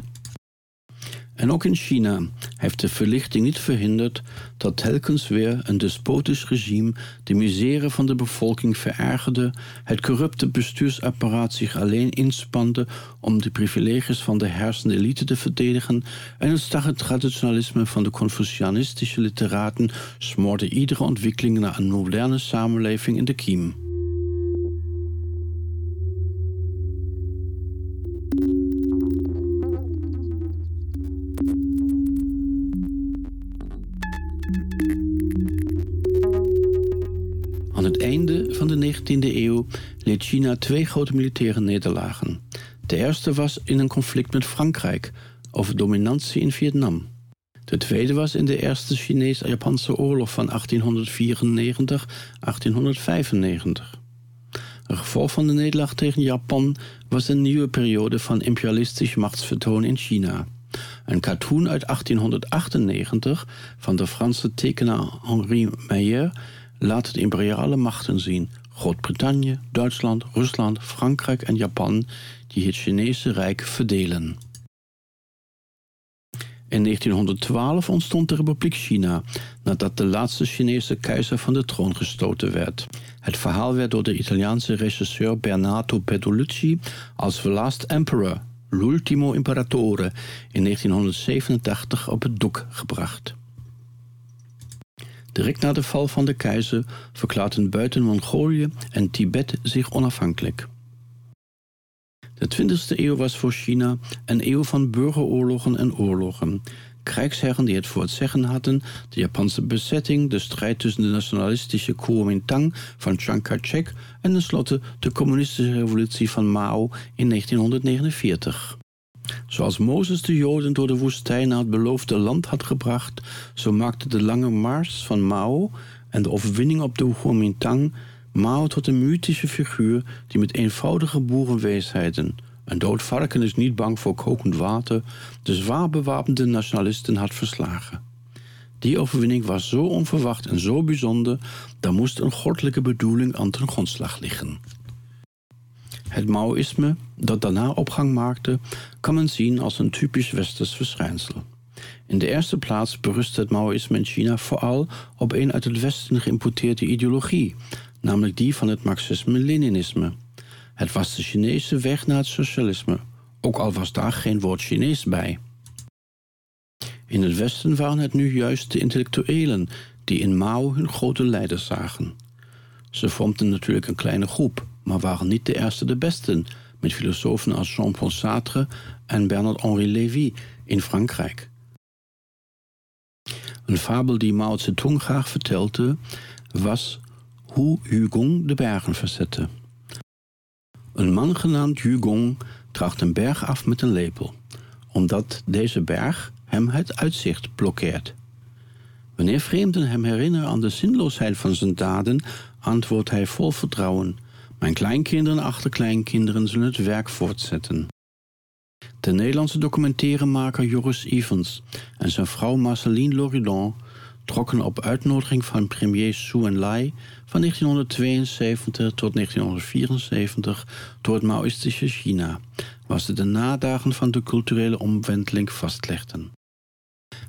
En ook in China heeft de verlichting niet verhinderd dat telkens weer een despotisch regime de misère van de bevolking verergerde, het corrupte bestuursapparaat zich alleen inspande om de privileges van de hersende elite te verdedigen en het starre traditionalisme van de Confucianistische literaten smoorde iedere ontwikkeling naar een moderne samenleving in de kiem. 19e eeuw leed China twee grote militaire nederlagen. De eerste was in een conflict met Frankrijk over dominantie in Vietnam. De tweede was in de Eerste Chinees-Japanse oorlog van 1894-1895. Een gevolg van de nederlaag tegen Japan was een nieuwe periode van imperialistisch machtsvertoon in China. Een cartoon uit 1898 van de Franse tekenaar Henri Meyer laat de imperiale machten zien. Groot-Brittannië, Duitsland, Rusland, Frankrijk en Japan die het Chinese Rijk verdelen. In 1912 ontstond de Republiek China, nadat de laatste Chinese keizer van de troon gestoten werd. Het verhaal werd door de Italiaanse regisseur Bernardo Bertolucci als The Last Emperor, L'Ultimo Imperatore, in 1987 op het doek gebracht. Direct na de val van de keizer verklaarden buiten Mongolië en Tibet zich onafhankelijk. De 20e eeuw was voor China een eeuw van burgeroorlogen en oorlogen. Krijgsherren die het voor het zeggen hadden, de Japanse bezetting, de strijd tussen de nationalistische Kuomintang van Chiang Kai-shek en tenslotte de communistische revolutie van Mao in 1949. Zoals Mozes de Joden door de woestijn naar het beloofde land had gebracht, zo maakte de lange mars van Mao en de overwinning op de Kuomintang Mao tot een mythische figuur die met eenvoudige boerenweesheden, een dood varken is niet bang voor kokend water, de zwaar bewapende nationalisten had verslagen. Die overwinning was zo onverwacht en zo bijzonder, daar moest een goddelijke bedoeling aan ten grondslag liggen. Het Maoïsme, dat daarna opgang maakte, kan men zien als een typisch westers verschijnsel. In de eerste plaats berustte het Maoïsme in China vooral op een uit het Westen geïmporteerde ideologie, namelijk die van het Marxisme-Leninisme. Het was de Chinese weg naar het socialisme, ook al was daar geen woord Chinees bij. In het Westen waren het nu juist de intellectuelen die in Mao hun grote leider zagen. Ze vormden natuurlijk een kleine groep, maar waren niet de eerste de besten, met filosofen als Jean-Paul Sartre en Bernard-Henri Lévy in Frankrijk. Een fabel die Mao Zedong graag vertelde, was hoe Hugong de bergen verzette. Een man genaamd Hugong tracht een berg af met een lepel, omdat deze berg hem het uitzicht blokkeert. Wanneer vreemden hem herinneren aan de zinloosheid van zijn daden, antwoordt hij vol vertrouwen: Mijn kleinkinderen en achterkleinkinderen zullen het werk voortzetten. De Nederlandse documentairemaker Joris Evans en zijn vrouw Marceline Loridon trokken op uitnodiging van premier Su Enlai van 1972 tot 1974 door het Maoïstische China, waar ze de nadagen van de culturele omwenteling vastlegden.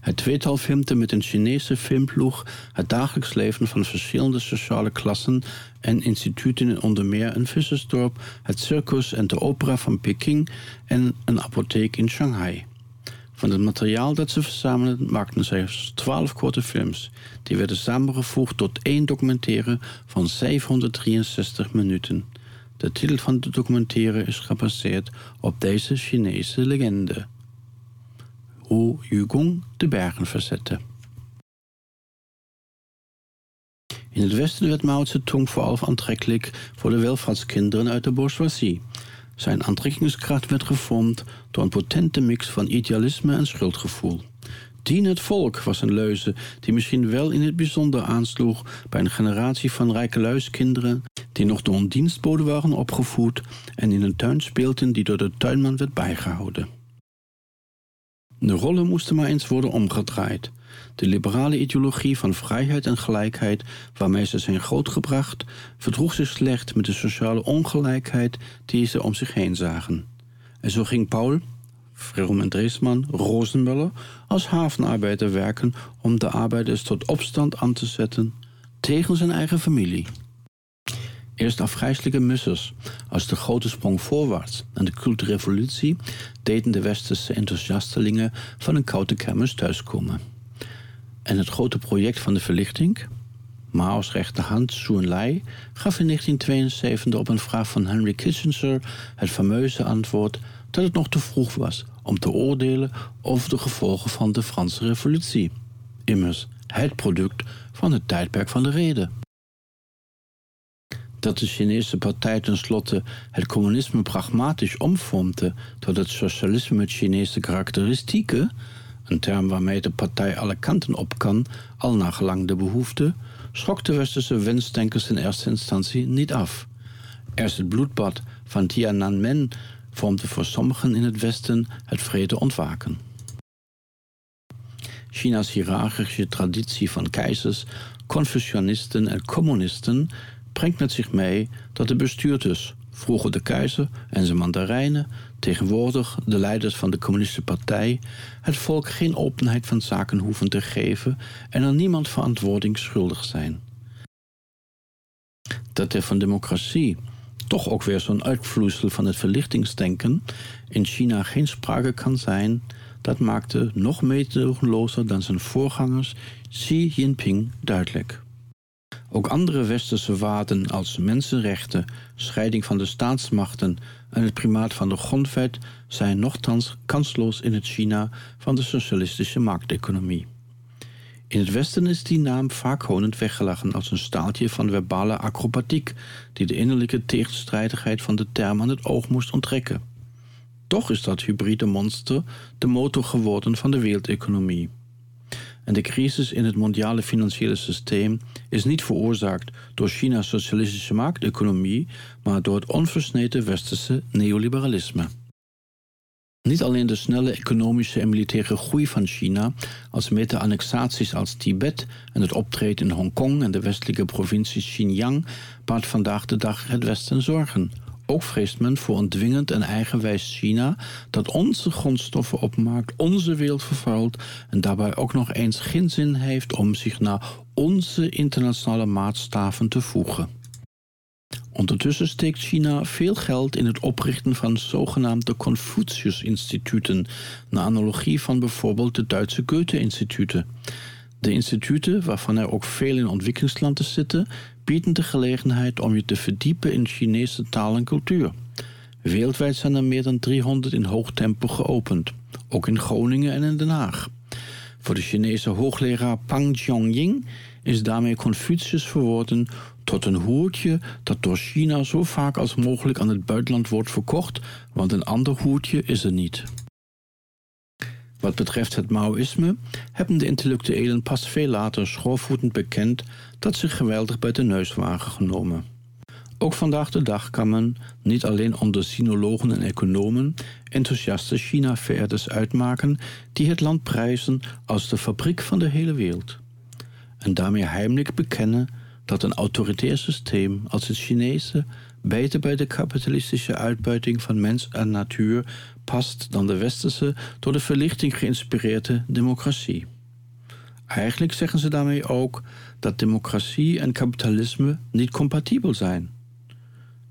Het tweetal filmde met een Chinese filmploeg het dagelijks leven van verschillende sociale klassen en instituten in onder meer een vissersdorp, het circus en de opera van Peking en een apotheek in Shanghai. Van het materiaal dat ze verzamelden maakten zij twaalf korte films. Die werden samengevoegd tot één documentaire van 763 minuten. De titel van de documentaire is gebaseerd op deze Chinese legende. Hoe Yugong de bergen verzette. In het westen werd Mao Zedong vooral aantrekkelijk voor de welvaartskinderen uit de bourgeoisie. Zijn aantrekkingskracht werd gevormd door een potente mix van idealisme en schuldgevoel. Dien het volk was een leuze die misschien wel in het bijzonder aansloeg bij een generatie van rijkeluiskinderen die nog door een dienstbode waren opgevoed en in een tuin speelden die door de tuinman werd bijgehouden. De rollen moesten maar eens worden omgedraaid. De liberale ideologie van vrijheid en gelijkheid waarmee ze zijn grootgebracht, verdroeg zich slecht met de sociale ongelijkheid die ze om zich heen zagen. En zo ging Paul, Vroom en Dreesman, Rosenmuller als havenarbeider werken om de arbeiders tot opstand aan te zetten tegen zijn eigen familie. Eerst afgrijzelijke mussers als de grote sprong voorwaarts en de cultuurrevolutie deden de westerse enthousiastelingen van een koude kermis thuiskomen. En het grote project van de verlichting, Mao's rechterhand Su Enlai, gaf in 1972 op een vraag van Henry Kissinger het fameuze antwoord dat het nog te vroeg was om te oordelen over de gevolgen van de Franse Revolutie. Immers het product van het tijdperk van de reden. Dat de Chinese partij tenslotte het communisme pragmatisch omvormde tot het socialisme met Chinese karakteristieken, een term waarmee de partij alle kanten op kan, al naar gelang de behoefte, schrok de westerse wensdenkers in eerste instantie niet af. Eerst het bloedbad van Tiananmen vormde voor sommigen in het Westen het vrede ontwaken. China's hiërarchische traditie van keizers, confucianisten en communisten brengt met zich mee dat de bestuurders, vroeger de keizer en zijn mandarijnen, tegenwoordig de leiders van de communistische partij, het volk geen openheid van zaken hoeven te geven en aan niemand verantwoording schuldig zijn. Dat er van democratie toch ook weer zo'n uitvloeisel van het verlichtingsdenken in China geen sprake kan zijn, dat maakte nog meedogenlozer dan zijn voorgangers Xi Jinping duidelijk. Ook andere westerse waarden als mensenrechten, scheiding van de staatsmachten en het primaat van de grondwet zijn nogthans kansloos in het China van de socialistische markteconomie. In het Westen is die naam vaak honend weggelachen als een staaltje van verbale acrobatiek die de innerlijke tegenstrijdigheid van de term aan het oog moest onttrekken. Toch is dat hybride monster de motor geworden van de wereldeconomie. En de crisis in het mondiale financiële systeem is niet veroorzaakt door China's socialistische markteconomie, maar door het onversneden westerse neoliberalisme. Niet alleen de snelle economische en militaire groei van China, als met de annexaties als Tibet en het optreden in Hongkong en de westelijke provincie Xinjiang, baart vandaag de dag het Westen zorgen. Ook vreest men voor een dwingend en eigenwijs China dat onze grondstoffen opmaakt, onze wereld vervuilt en daarbij ook nog eens geen zin heeft om zich naar onze internationale maatstaven te voegen. Ondertussen steekt China veel geld in het oprichten van zogenaamde Confucius-instituten, naar analogie van bijvoorbeeld de Duitse Goethe-instituten. De instituten, waarvan er ook veel in ontwikkelingslanden zitten, bieden de gelegenheid om je te verdiepen in Chinese taal en cultuur. Wereldwijd zijn er meer dan 300 in hoog tempo geopend, ook in Groningen en in Den Haag. Voor de Chinese hoogleraar Pang Jiangying is daarmee Confucius verworden tot een hoertje dat door China zo vaak als mogelijk aan het buitenland wordt verkocht, want een ander hoertje is er niet. Wat betreft het Maoïsme hebben de intellectuelen pas veel later schoorvoetend bekend dat ze geweldig bij de neus waren genomen. Ook vandaag de dag kan men, niet alleen onder sinologen en economen, enthousiaste China-vereerders uitmaken die het land prijzen als de fabriek van de hele wereld. En daarmee heimelijk bekennen dat een autoritair systeem als het Chinese beter bij de kapitalistische uitbuiting van mens en natuur past dan de westerse door de verlichting geïnspireerde democratie. Eigenlijk zeggen ze daarmee ook dat democratie en kapitalisme niet compatibel zijn.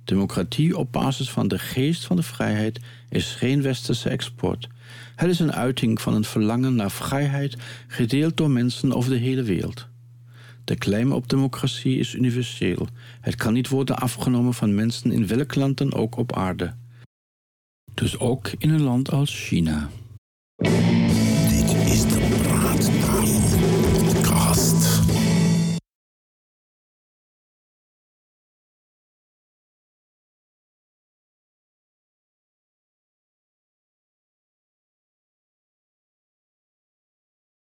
Democratie op basis van de geest van de vrijheid is geen westerse export. Het is een uiting van een verlangen naar vrijheid gedeeld door mensen over de hele wereld. De claim op democratie is universeel. Het kan niet worden afgenomen van mensen in welk land dan ook op aarde. Dus ook in een land als China.